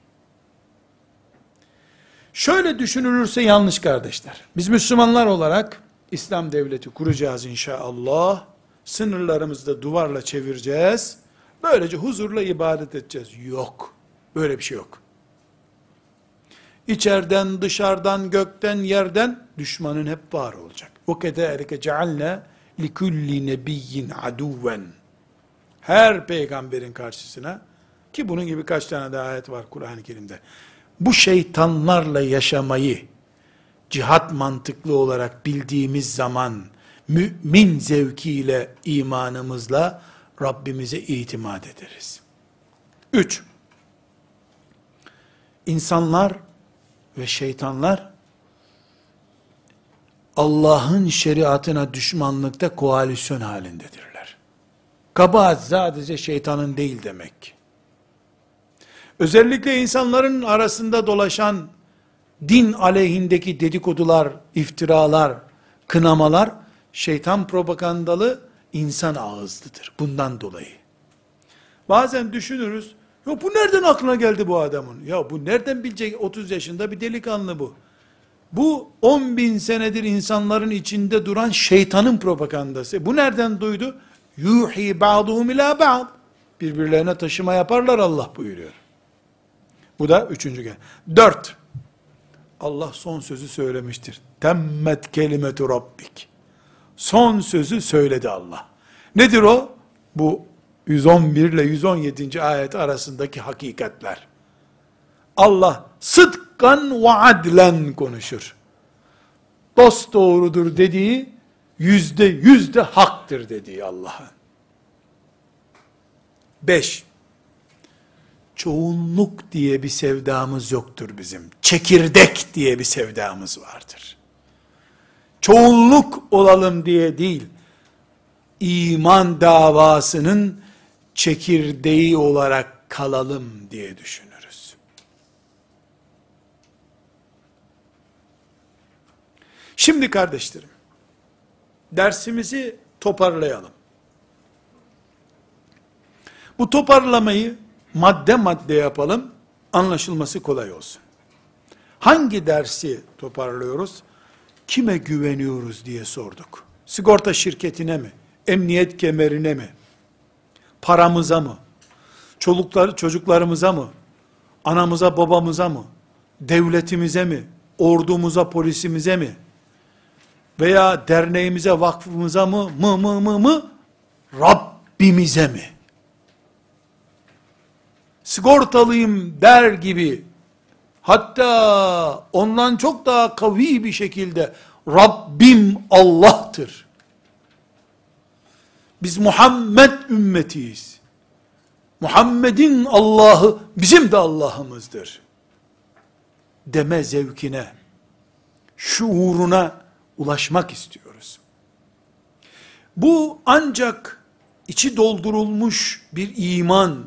Şöyle düşünülürse yanlış kardeşler. Biz Müslümanlar olarak İslam devleti kuracağız inşallah. Sınırlarımızda duvarla çevireceğiz. Böylece huzurla ibadet edeceğiz. Yok. Böyle bir şey yok. İçeriden, dışarıdan, gökten, yerden düşmanın hep var olacak. O kederike cealne likulli nebiyyin aduven. Her peygamberin karşısına ki bunun gibi kaç tane de ayet var Kur'an-ı Kerim'de. Bu şeytanlarla yaşamayı cihat mantıklı olarak bildiğimiz zaman mümin zevkiyle imanımızla Rabbimize itimat ederiz. Üç, insanlar ve şeytanlar Allah'ın şeriatına düşmanlıkta koalisyon halindedirler. Kabahat sadece şeytanın değil demek. Özellikle insanların arasında dolaşan din aleyhindeki dedikodular, iftiralar, kınamalar, şeytan propagandalı insan ağızlıdır. Bundan dolayı. Bazen düşünürüz, ya bu nereden aklına geldi bu adamın? Ya bu nereden bilecek 30 yaşında bir delikanlı bu. Bu 10 bin senedir insanların içinde duran şeytanın propagandası. Bu nereden duydu? Yuhi ba'duhum ila ba'd. Birbirlerine taşıma yaparlar Allah buyuruyor. Bu da üçüncü gel. Dört. Allah son sözü söylemiştir. Temmet kelimetu rabbik. Son sözü söyledi Allah. Nedir o? Bu 111 ile 117. ayet arasındaki hakikatler. Allah sıdkan ve adlen konuşur. Dost doğrudur dediği yüzde yüzde haktır dediği Allah'ın. Beş, çoğunluk diye bir sevdamız yoktur bizim. Çekirdek diye bir sevdamız vardır. Çoğunluk olalım diye değil, iman davasının çekirdeği olarak kalalım diye düşünürüz. Şimdi kardeşlerim, dersimizi toparlayalım. Bu toparlamayı madde madde yapalım, anlaşılması kolay olsun. Hangi dersi toparlıyoruz? Kime güveniyoruz diye sorduk. Sigorta şirketine mi? Emniyet kemerine mi? Paramıza mı? Çolukları, çocuklarımıza mı? Anamıza, babamıza mı? Devletimize mi? Ordumuza, polisimize mi? Veya derneğimize, vakfımıza mı? Mı mı mı mı? Rabbimize mi? sigortalıyım der gibi, hatta ondan çok daha kavi bir şekilde, Rabbim Allah'tır. Biz Muhammed ümmetiyiz. Muhammed'in Allah'ı bizim de Allah'ımızdır. Deme zevkine, şuuruna ulaşmak istiyoruz. Bu ancak içi doldurulmuş bir iman,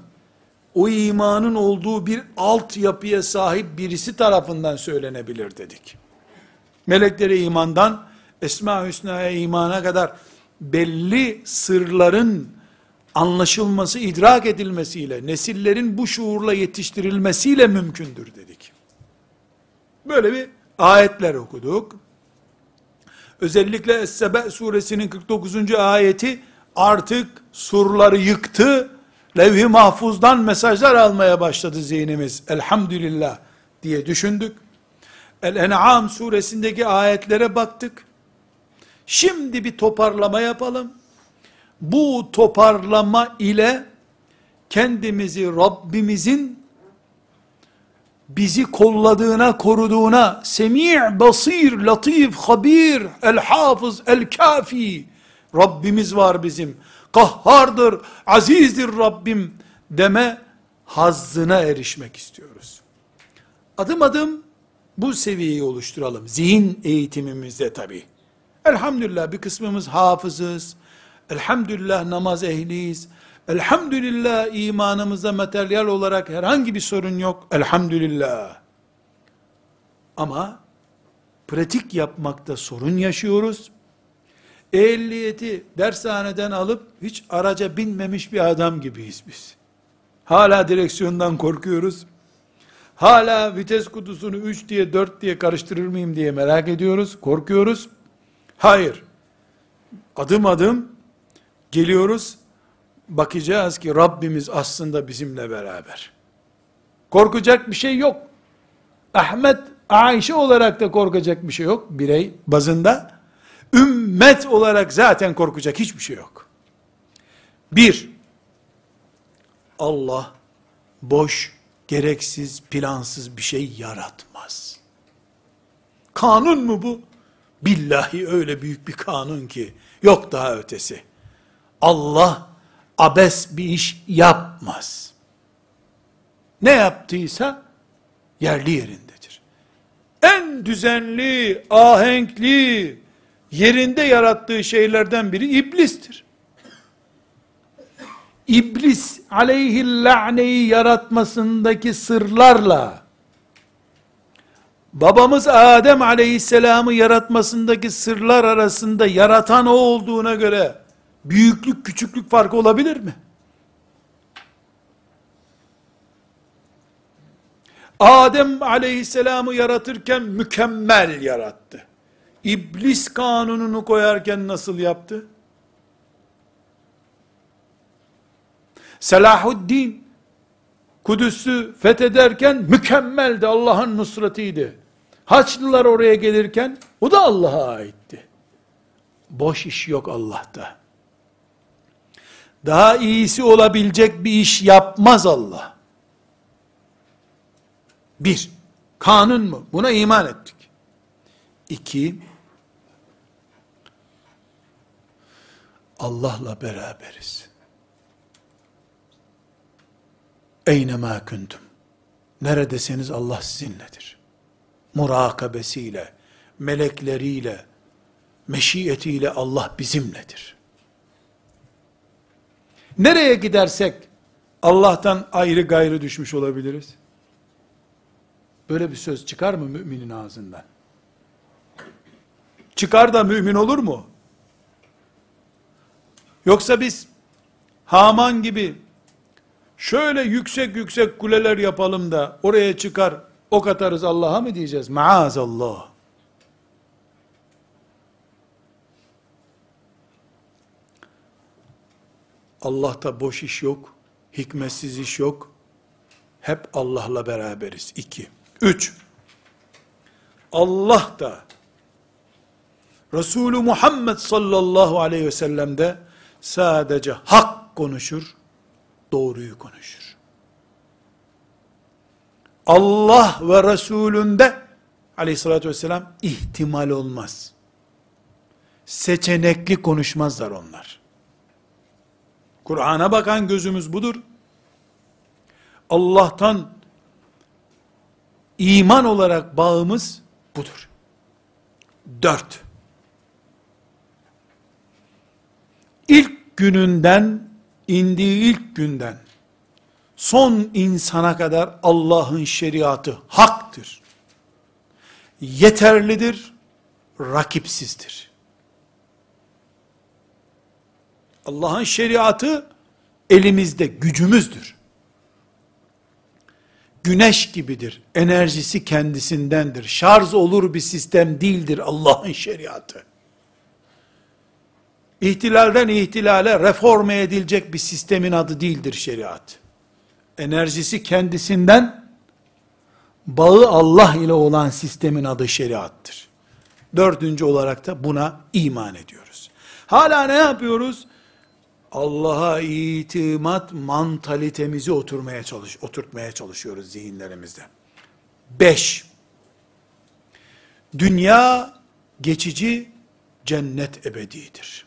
o imanın olduğu bir altyapıya sahip birisi tarafından söylenebilir dedik. Meleklere imandan, Esma Hüsna'ya imana kadar belli sırların anlaşılması, idrak edilmesiyle, nesillerin bu şuurla yetiştirilmesiyle mümkündür dedik. Böyle bir ayetler okuduk. Özellikle Es-Sebe suresinin 49. ayeti artık surları yıktı, levh-i mahfuzdan mesajlar almaya başladı zihnimiz. Elhamdülillah diye düşündük. El-En'am suresindeki ayetlere baktık. Şimdi bir toparlama yapalım. Bu toparlama ile kendimizi Rabbimizin bizi kolladığına, koruduğuna, semi' basir, latif, habir, el hafız, el kafi, Rabbimiz var bizim kahhardır, azizdir Rabbim deme hazzına erişmek istiyoruz. Adım adım bu seviyeyi oluşturalım. Zihin eğitimimizde tabi. Elhamdülillah bir kısmımız hafızız. Elhamdülillah namaz ehliyiz. Elhamdülillah imanımızda materyal olarak herhangi bir sorun yok. Elhamdülillah. Ama pratik yapmakta sorun yaşıyoruz ehliyeti dershaneden alıp hiç araca binmemiş bir adam gibiyiz biz. Hala direksiyondan korkuyoruz. Hala vites kutusunu 3 diye 4 diye karıştırır mıyım diye merak ediyoruz, korkuyoruz. Hayır. Adım adım geliyoruz. Bakacağız ki Rabbimiz aslında bizimle beraber. Korkacak bir şey yok. Ahmet, Ayşe olarak da korkacak bir şey yok birey bazında. Ümmet olarak zaten korkacak hiçbir şey yok. Bir, Allah boş, gereksiz, plansız bir şey yaratmaz. Kanun mu bu? Billahi öyle büyük bir kanun ki yok daha ötesi. Allah abes bir iş yapmaz. Ne yaptıysa yerli yerindedir. En düzenli, ahenkli, yerinde yarattığı şeylerden biri iblistir. İblis aleyhi la'neyi yaratmasındaki sırlarla babamız Adem aleyhisselamı yaratmasındaki sırlar arasında yaratan o olduğuna göre büyüklük küçüklük farkı olabilir mi? Adem aleyhisselamı yaratırken mükemmel yarattı. İblis kanununu koyarken nasıl yaptı? Selahuddin Kudüs'ü fethederken mükemmeldi. Allah'ın nusratıydı. Haçlılar oraya gelirken o da Allah'a aitti. Boş iş yok Allah'ta. Daha iyisi olabilecek bir iş yapmaz Allah. Bir, kanun mu? Buna iman ettik. İki, Allah'la beraberiz. Eynemâ kuntum. Neredeseniz Allah sizinledir. Murakabesiyle, melekleriyle, meşiyetiyle Allah bizimledir. Nereye gidersek Allah'tan ayrı gayrı düşmüş olabiliriz. Böyle bir söz çıkar mı müminin ağzından? Çıkar da mümin olur mu? Yoksa biz Haman gibi şöyle yüksek yüksek kuleler yapalım da oraya çıkar ok atarız Allah'a mı diyeceğiz? Maazallah. Allah'ta boş iş yok, hikmetsiz iş yok. Hep Allah'la beraberiz. İki. Üç. Allah da Resulü Muhammed sallallahu aleyhi ve sellem de sadece hak konuşur, doğruyu konuşur. Allah ve Resulünde aleyhissalatü vesselam ihtimal olmaz. Seçenekli konuşmazlar onlar. Kur'an'a bakan gözümüz budur. Allah'tan iman olarak bağımız budur. Dört. İlk gününden, indiği ilk günden, son insana kadar Allah'ın şeriatı haktır. Yeterlidir, rakipsizdir. Allah'ın şeriatı elimizde gücümüzdür. Güneş gibidir. Enerjisi kendisindendir. Şarj olur bir sistem değildir Allah'ın şeriatı. İhtilalden ihtilale reforme edilecek bir sistemin adı değildir şeriat. Enerjisi kendisinden, bağı Allah ile olan sistemin adı şeriattır. Dördüncü olarak da buna iman ediyoruz. Hala ne yapıyoruz? Allah'a itimat mantalitemizi oturmaya çalış, oturtmaya çalışıyoruz zihinlerimizde. Beş, dünya geçici, cennet ebedidir.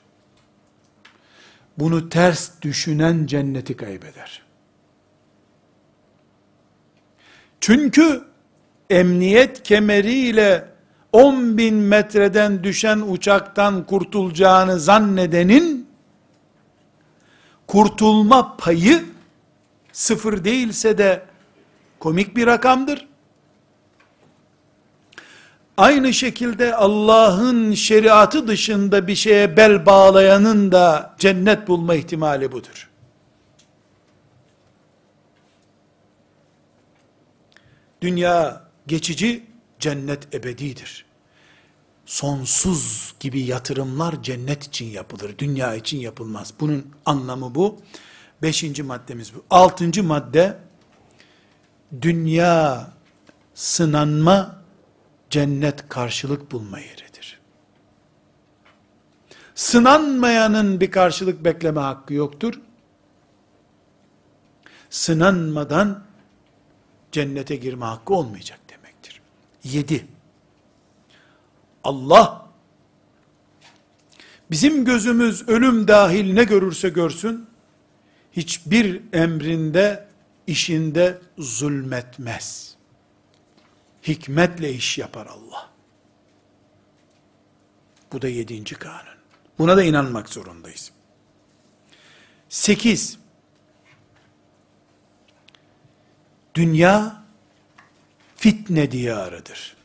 Bunu ters düşünen cenneti kaybeder. Çünkü emniyet kemeriyle 10 bin metreden düşen uçaktan kurtulacağını zannedenin kurtulma payı sıfır değilse de komik bir rakamdır. Aynı şekilde Allah'ın şeriatı dışında bir şeye bel bağlayanın da cennet bulma ihtimali budur. Dünya geçici, cennet ebedidir. Sonsuz gibi yatırımlar cennet için yapılır, dünya için yapılmaz. Bunun anlamı bu. Beşinci maddemiz bu. Altıncı madde, dünya sınanma, cennet karşılık bulma yeridir. Sınanmayanın bir karşılık bekleme hakkı yoktur. Sınanmadan cennete girme hakkı olmayacak demektir. Yedi. Allah bizim gözümüz ölüm dahil ne görürse görsün hiçbir emrinde işinde zulmetmez. Hikmetle iş yapar Allah. Bu da yedinci kanun. Buna da inanmak zorundayız. Sekiz, dünya fitne diyarıdır.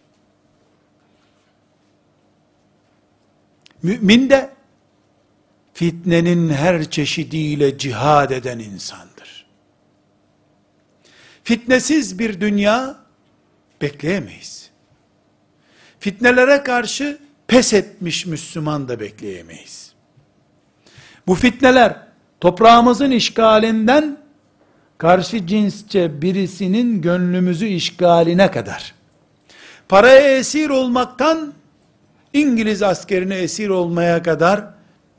Mümin de fitnenin her çeşidiyle cihad eden insandır. Fitnesiz bir dünya bekleyemeyiz. Fitnelere karşı pes etmiş Müslüman da bekleyemeyiz. Bu fitneler toprağımızın işgalinden karşı cinsçe birisinin gönlümüzü işgaline kadar, paraya esir olmaktan İngiliz askerine esir olmaya kadar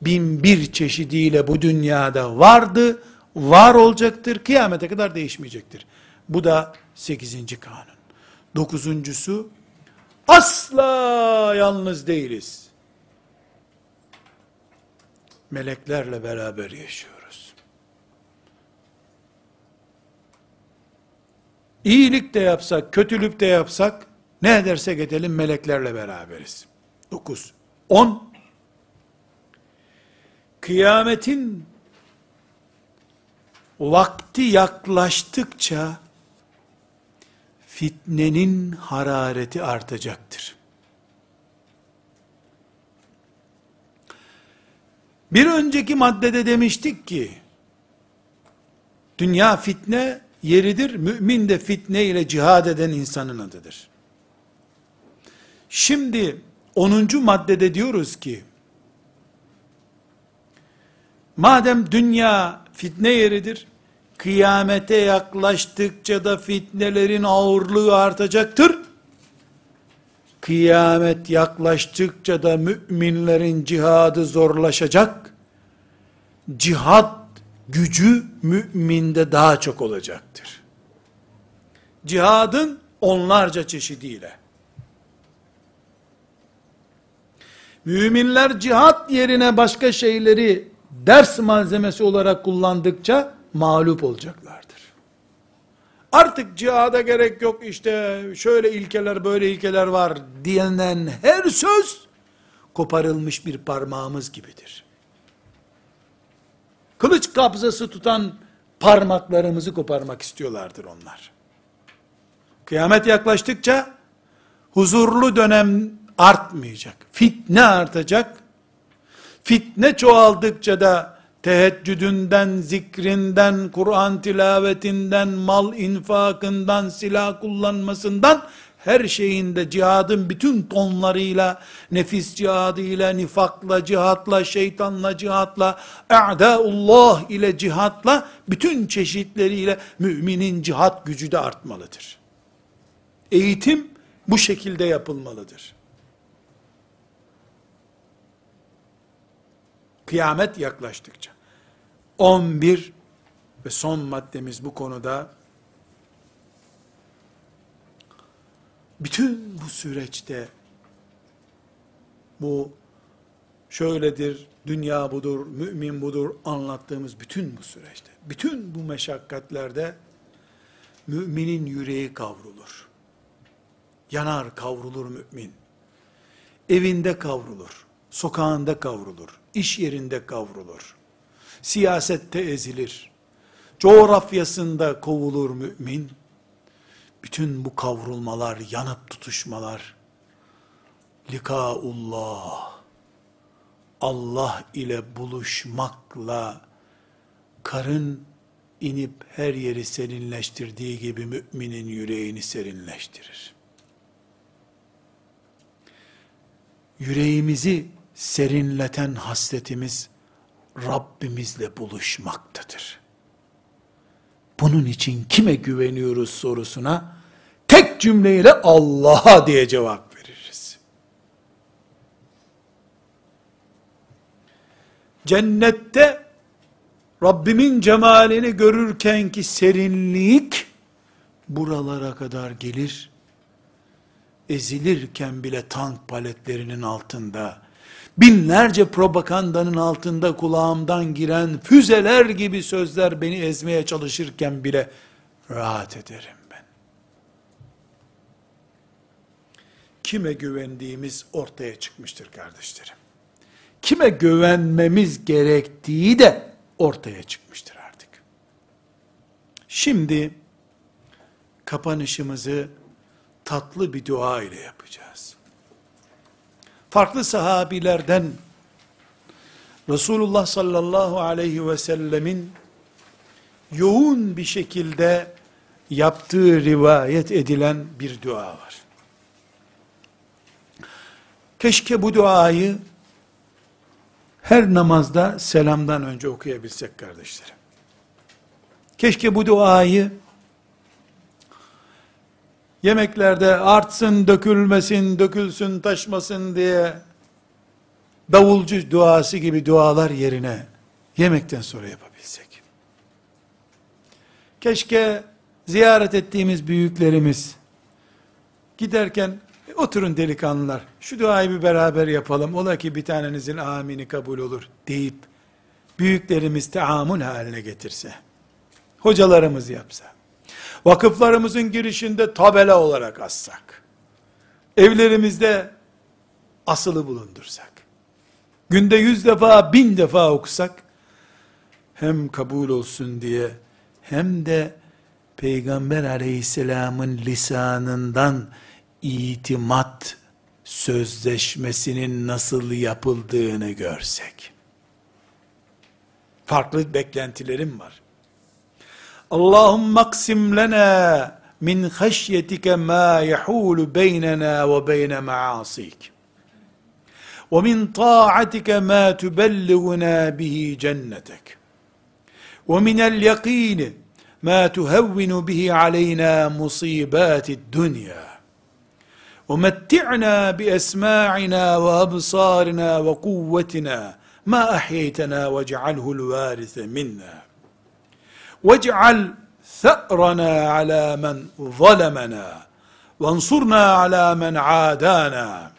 bin bir çeşidiyle bu dünyada vardı, var olacaktır, kıyamete kadar değişmeyecektir. Bu da sekizinci kanun. Dokuzuncusu, asla yalnız değiliz. Meleklerle beraber yaşıyoruz. İyilik de yapsak, kötülük de yapsak, ne edersek edelim meleklerle beraberiz. 9. 10. Kıyametin vakti yaklaştıkça fitnenin harareti artacaktır. Bir önceki maddede demiştik ki, dünya fitne yeridir, mümin de fitne ile cihad eden insanın adıdır. Şimdi 10. maddede diyoruz ki, madem dünya fitne yeridir, kıyamete yaklaştıkça da fitnelerin ağırlığı artacaktır. Kıyamet yaklaştıkça da müminlerin cihadı zorlaşacak. Cihad gücü müminde daha çok olacaktır. Cihadın onlarca çeşidiyle. Müminler cihat yerine başka şeyleri ders malzemesi olarak kullandıkça mağlup olacaklardır. Artık cihada gerek yok işte şöyle ilkeler böyle ilkeler var diyenen her söz koparılmış bir parmağımız gibidir. Kılıç kabzası tutan parmaklarımızı koparmak istiyorlardır onlar. Kıyamet yaklaştıkça huzurlu dönem artmayacak. Fitne artacak. Fitne çoğaldıkça da teheccüdünden, zikrinden, Kur'an tilavetinden, mal infakından, silah kullanmasından, her şeyinde cihadın bütün tonlarıyla, nefis cihadıyla, nifakla, cihatla, şeytanla, cihatla, a'daullah ile cihatla, bütün çeşitleriyle müminin cihat gücü de artmalıdır. Eğitim bu şekilde yapılmalıdır. Kıyamet yaklaştıkça. 11 ve son maddemiz bu konuda bütün bu süreçte bu şöyledir, dünya budur, mümin budur anlattığımız bütün bu süreçte, bütün bu meşakkatlerde müminin yüreği kavrulur. Yanar kavrulur mümin. Evinde kavrulur, sokağında kavrulur, iş yerinde kavrulur. Siyasette ezilir. Coğrafyasında kovulur mümin. Bütün bu kavrulmalar, yanıp tutuşmalar, likaullah, Allah ile buluşmakla, karın inip her yeri serinleştirdiği gibi müminin yüreğini serinleştirir. Yüreğimizi serinleten hasletimiz Rabbimizle buluşmaktadır. Bunun için kime güveniyoruz sorusuna tek cümleyle Allah'a diye cevap veririz. Cennette Rabbimin cemalini görürken ki serinlik buralara kadar gelir. Ezilirken bile tank paletlerinin altında binlerce propagandanın altında kulağımdan giren füzeler gibi sözler beni ezmeye çalışırken bile rahat ederim ben. Kime güvendiğimiz ortaya çıkmıştır kardeşlerim. Kime güvenmemiz gerektiği de ortaya çıkmıştır artık. Şimdi kapanışımızı tatlı bir dua ile yapacağız farklı sahabilerden Resulullah sallallahu aleyhi ve sellemin yoğun bir şekilde yaptığı rivayet edilen bir dua var. Keşke bu duayı her namazda selamdan önce okuyabilsek kardeşlerim. Keşke bu duayı yemeklerde artsın, dökülmesin, dökülsün, taşmasın diye davulcu duası gibi dualar yerine yemekten sonra yapabilsek. Keşke ziyaret ettiğimiz büyüklerimiz giderken e, oturun delikanlılar şu duayı bir beraber yapalım ola ki bir tanenizin amini kabul olur deyip büyüklerimiz teamül haline getirse hocalarımız yapsa vakıflarımızın girişinde tabela olarak assak evlerimizde asılı bulundursak günde yüz defa bin defa okusak hem kabul olsun diye hem de Peygamber aleyhisselamın lisanından itimat sözleşmesinin nasıl yapıldığını görsek. Farklı beklentilerim var. اللهم اقسم لنا من خشيتك ما يحول بيننا وبين معاصيك ومن طاعتك ما تبلغنا به جنتك ومن اليقين ما تهون به علينا مصيبات الدنيا. ومتعنا بأسماعنا وأبصارنا وقوتنا ما أحييتنا واجعله الوارث منا. واجعل ثأرنا على من ظلمنا وانصرنا على من عادانا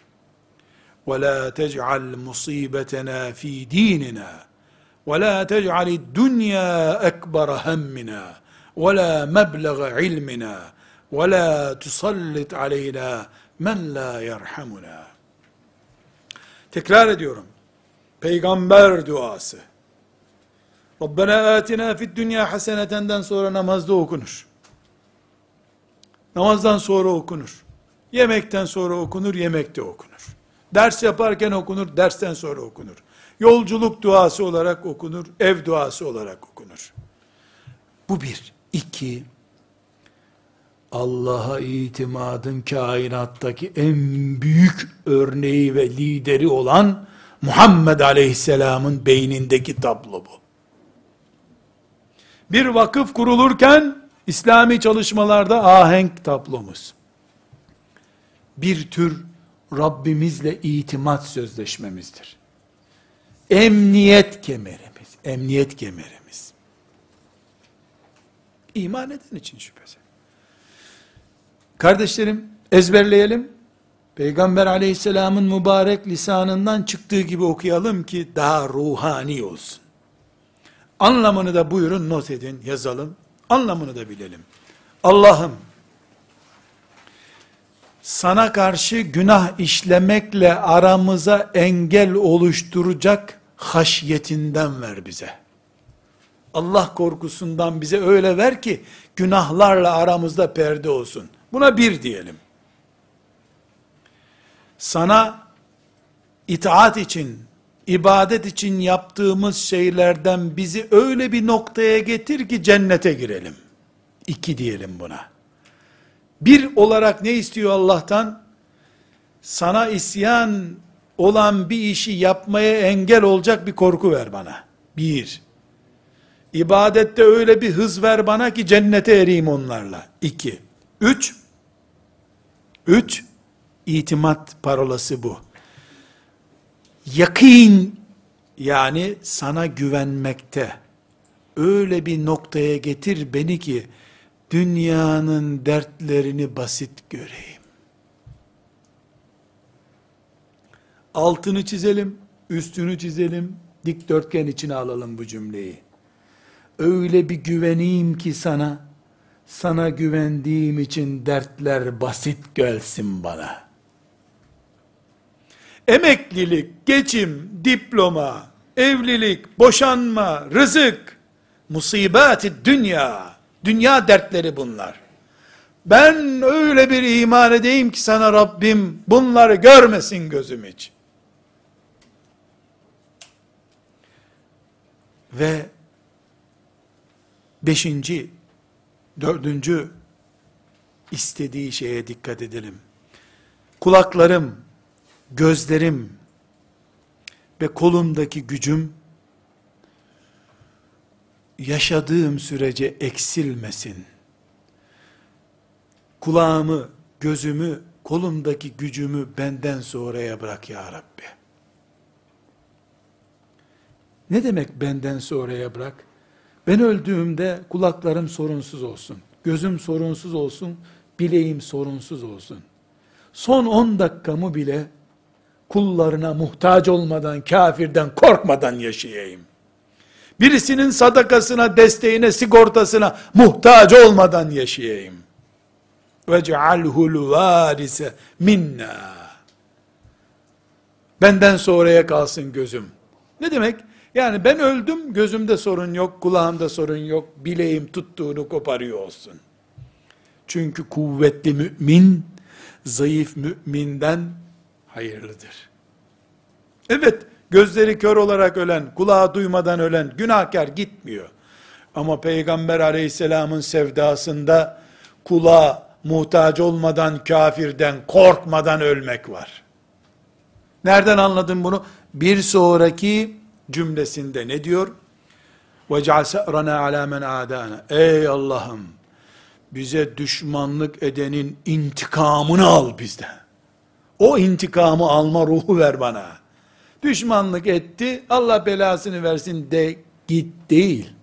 ولا تجعل مصيبتنا في ديننا ولا تجعل الدنيا أكبر همنا ولا مبلغ علمنا ولا تسلط علينا men la yerhamuna. Tekrar ediyorum. Peygamber duası. Rabbena atina fid dünya hasenetenden sonra namazda okunur. Namazdan sonra okunur. Yemekten sonra okunur, yemekte okunur. Ders yaparken okunur, dersten sonra okunur. Yolculuk duası olarak okunur, ev duası olarak okunur. Bu bir. İki, Allah'a itimadın kainattaki en büyük örneği ve lideri olan Muhammed Aleyhisselam'ın beynindeki tablo bu. Bir vakıf kurulurken İslami çalışmalarda ahenk tablomuz. Bir tür Rabbimizle itimat sözleşmemizdir. Emniyet kemerimiz, emniyet kemerimiz. İman eden için şüphesiz. Kardeşlerim, ezberleyelim. Peygamber aleyhisselamın mübarek lisanından çıktığı gibi okuyalım ki daha ruhani olsun. Anlamını da buyurun not edin, yazalım. Anlamını da bilelim. Allah'ım, sana karşı günah işlemekle aramıza engel oluşturacak haşyetinden ver bize. Allah korkusundan bize öyle ver ki günahlarla aramızda perde olsun. Buna bir diyelim. Sana itaat için, ibadet için yaptığımız şeylerden bizi öyle bir noktaya getir ki cennete girelim. İki diyelim buna. Bir olarak ne istiyor Allah'tan? Sana isyan olan bir işi yapmaya engel olacak bir korku ver bana. Bir. İbadette öyle bir hız ver bana ki cennete ereyim onlarla. İki. Üç. Üç. itimat parolası bu. Yakin yani sana güvenmekte öyle bir noktaya getir beni ki dünyanın dertlerini basit göreyim. Altını çizelim, üstünü çizelim, dikdörtgen içine alalım bu cümleyi. Öyle bir güveneyim ki sana, sana güvendiğim için dertler basit gelsin bana. Emeklilik, geçim, diploma, evlilik, boşanma, rızık, musibati dünya, dünya dertleri bunlar. Ben öyle bir iman edeyim ki sana Rabbim bunları görmesin gözüm hiç. Ve beşinci Dördüncü istediği şeye dikkat edelim. Kulaklarım, gözlerim ve kolumdaki gücüm yaşadığım sürece eksilmesin. Kulağımı, gözümü, kolumdaki gücümü benden sonraya bırak ya Rabbi. Ne demek benden sonraya bırak? Ben öldüğümde kulaklarım sorunsuz olsun, gözüm sorunsuz olsun, bileğim sorunsuz olsun. Son 10 dakikamı bile kullarına muhtaç olmadan, kafirden korkmadan yaşayayım. Birisinin sadakasına, desteğine, sigortasına muhtaç olmadan yaşayayım. Ve cealhul varise minna. Benden sonraya kalsın gözüm. Ne demek? Yani ben öldüm, gözümde sorun yok, kulağımda sorun yok, bileğim tuttuğunu koparıyor olsun. Çünkü kuvvetli mümin, zayıf müminden hayırlıdır. Evet, gözleri kör olarak ölen, kulağı duymadan ölen, günahkar gitmiyor. Ama Peygamber aleyhisselamın sevdasında, kulağa muhtaç olmadan, kafirden, korkmadan ölmek var. Nereden anladın bunu? Bir sonraki cümlesinde ne diyor? وَجَعَ سَأْرَنَا عَلَى مَنْ عَادَانَا Ey Allah'ım! Bize düşmanlık edenin intikamını al bizden. O intikamı alma ruhu ver bana. Düşmanlık etti, Allah belasını versin de git değil.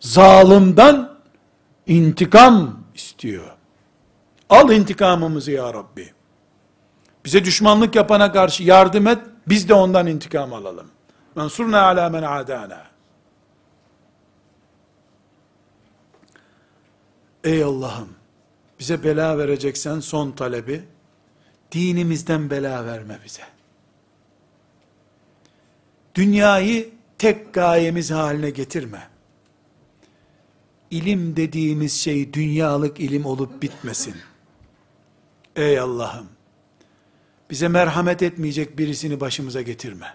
Zalimden intikam istiyor. Al intikamımızı ya Rabbi. Bize düşmanlık yapana karşı yardım et, biz de ondan intikam alalım. Mensurna ala men adana. Ey Allah'ım, bize bela vereceksen son talebi, dinimizden bela verme bize. Dünyayı tek gayemiz haline getirme. İlim dediğimiz şey dünyalık ilim olup bitmesin. Ey Allah'ım, bize merhamet etmeyecek birisini başımıza getirme.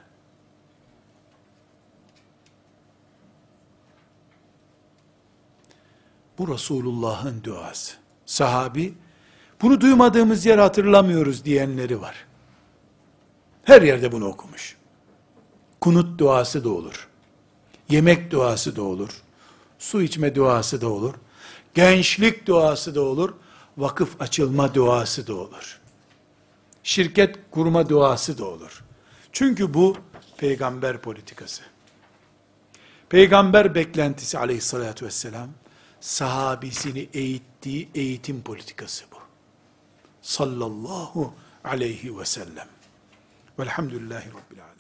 Bu Resulullah'ın duası. Sahabi, bunu duymadığımız yer hatırlamıyoruz diyenleri var. Her yerde bunu okumuş. Kunut duası da olur. Yemek duası da olur. Su içme duası da olur. Gençlik duası da olur. Vakıf açılma duası da olur. Şirket kurma duası da olur. Çünkü bu peygamber politikası. Peygamber beklentisi aleyhissalatü vesselam, sahabisini eğittiği eğitim politikası bu. Sallallahu aleyhi ve sellem. Velhamdülillahi Rabbil alemin.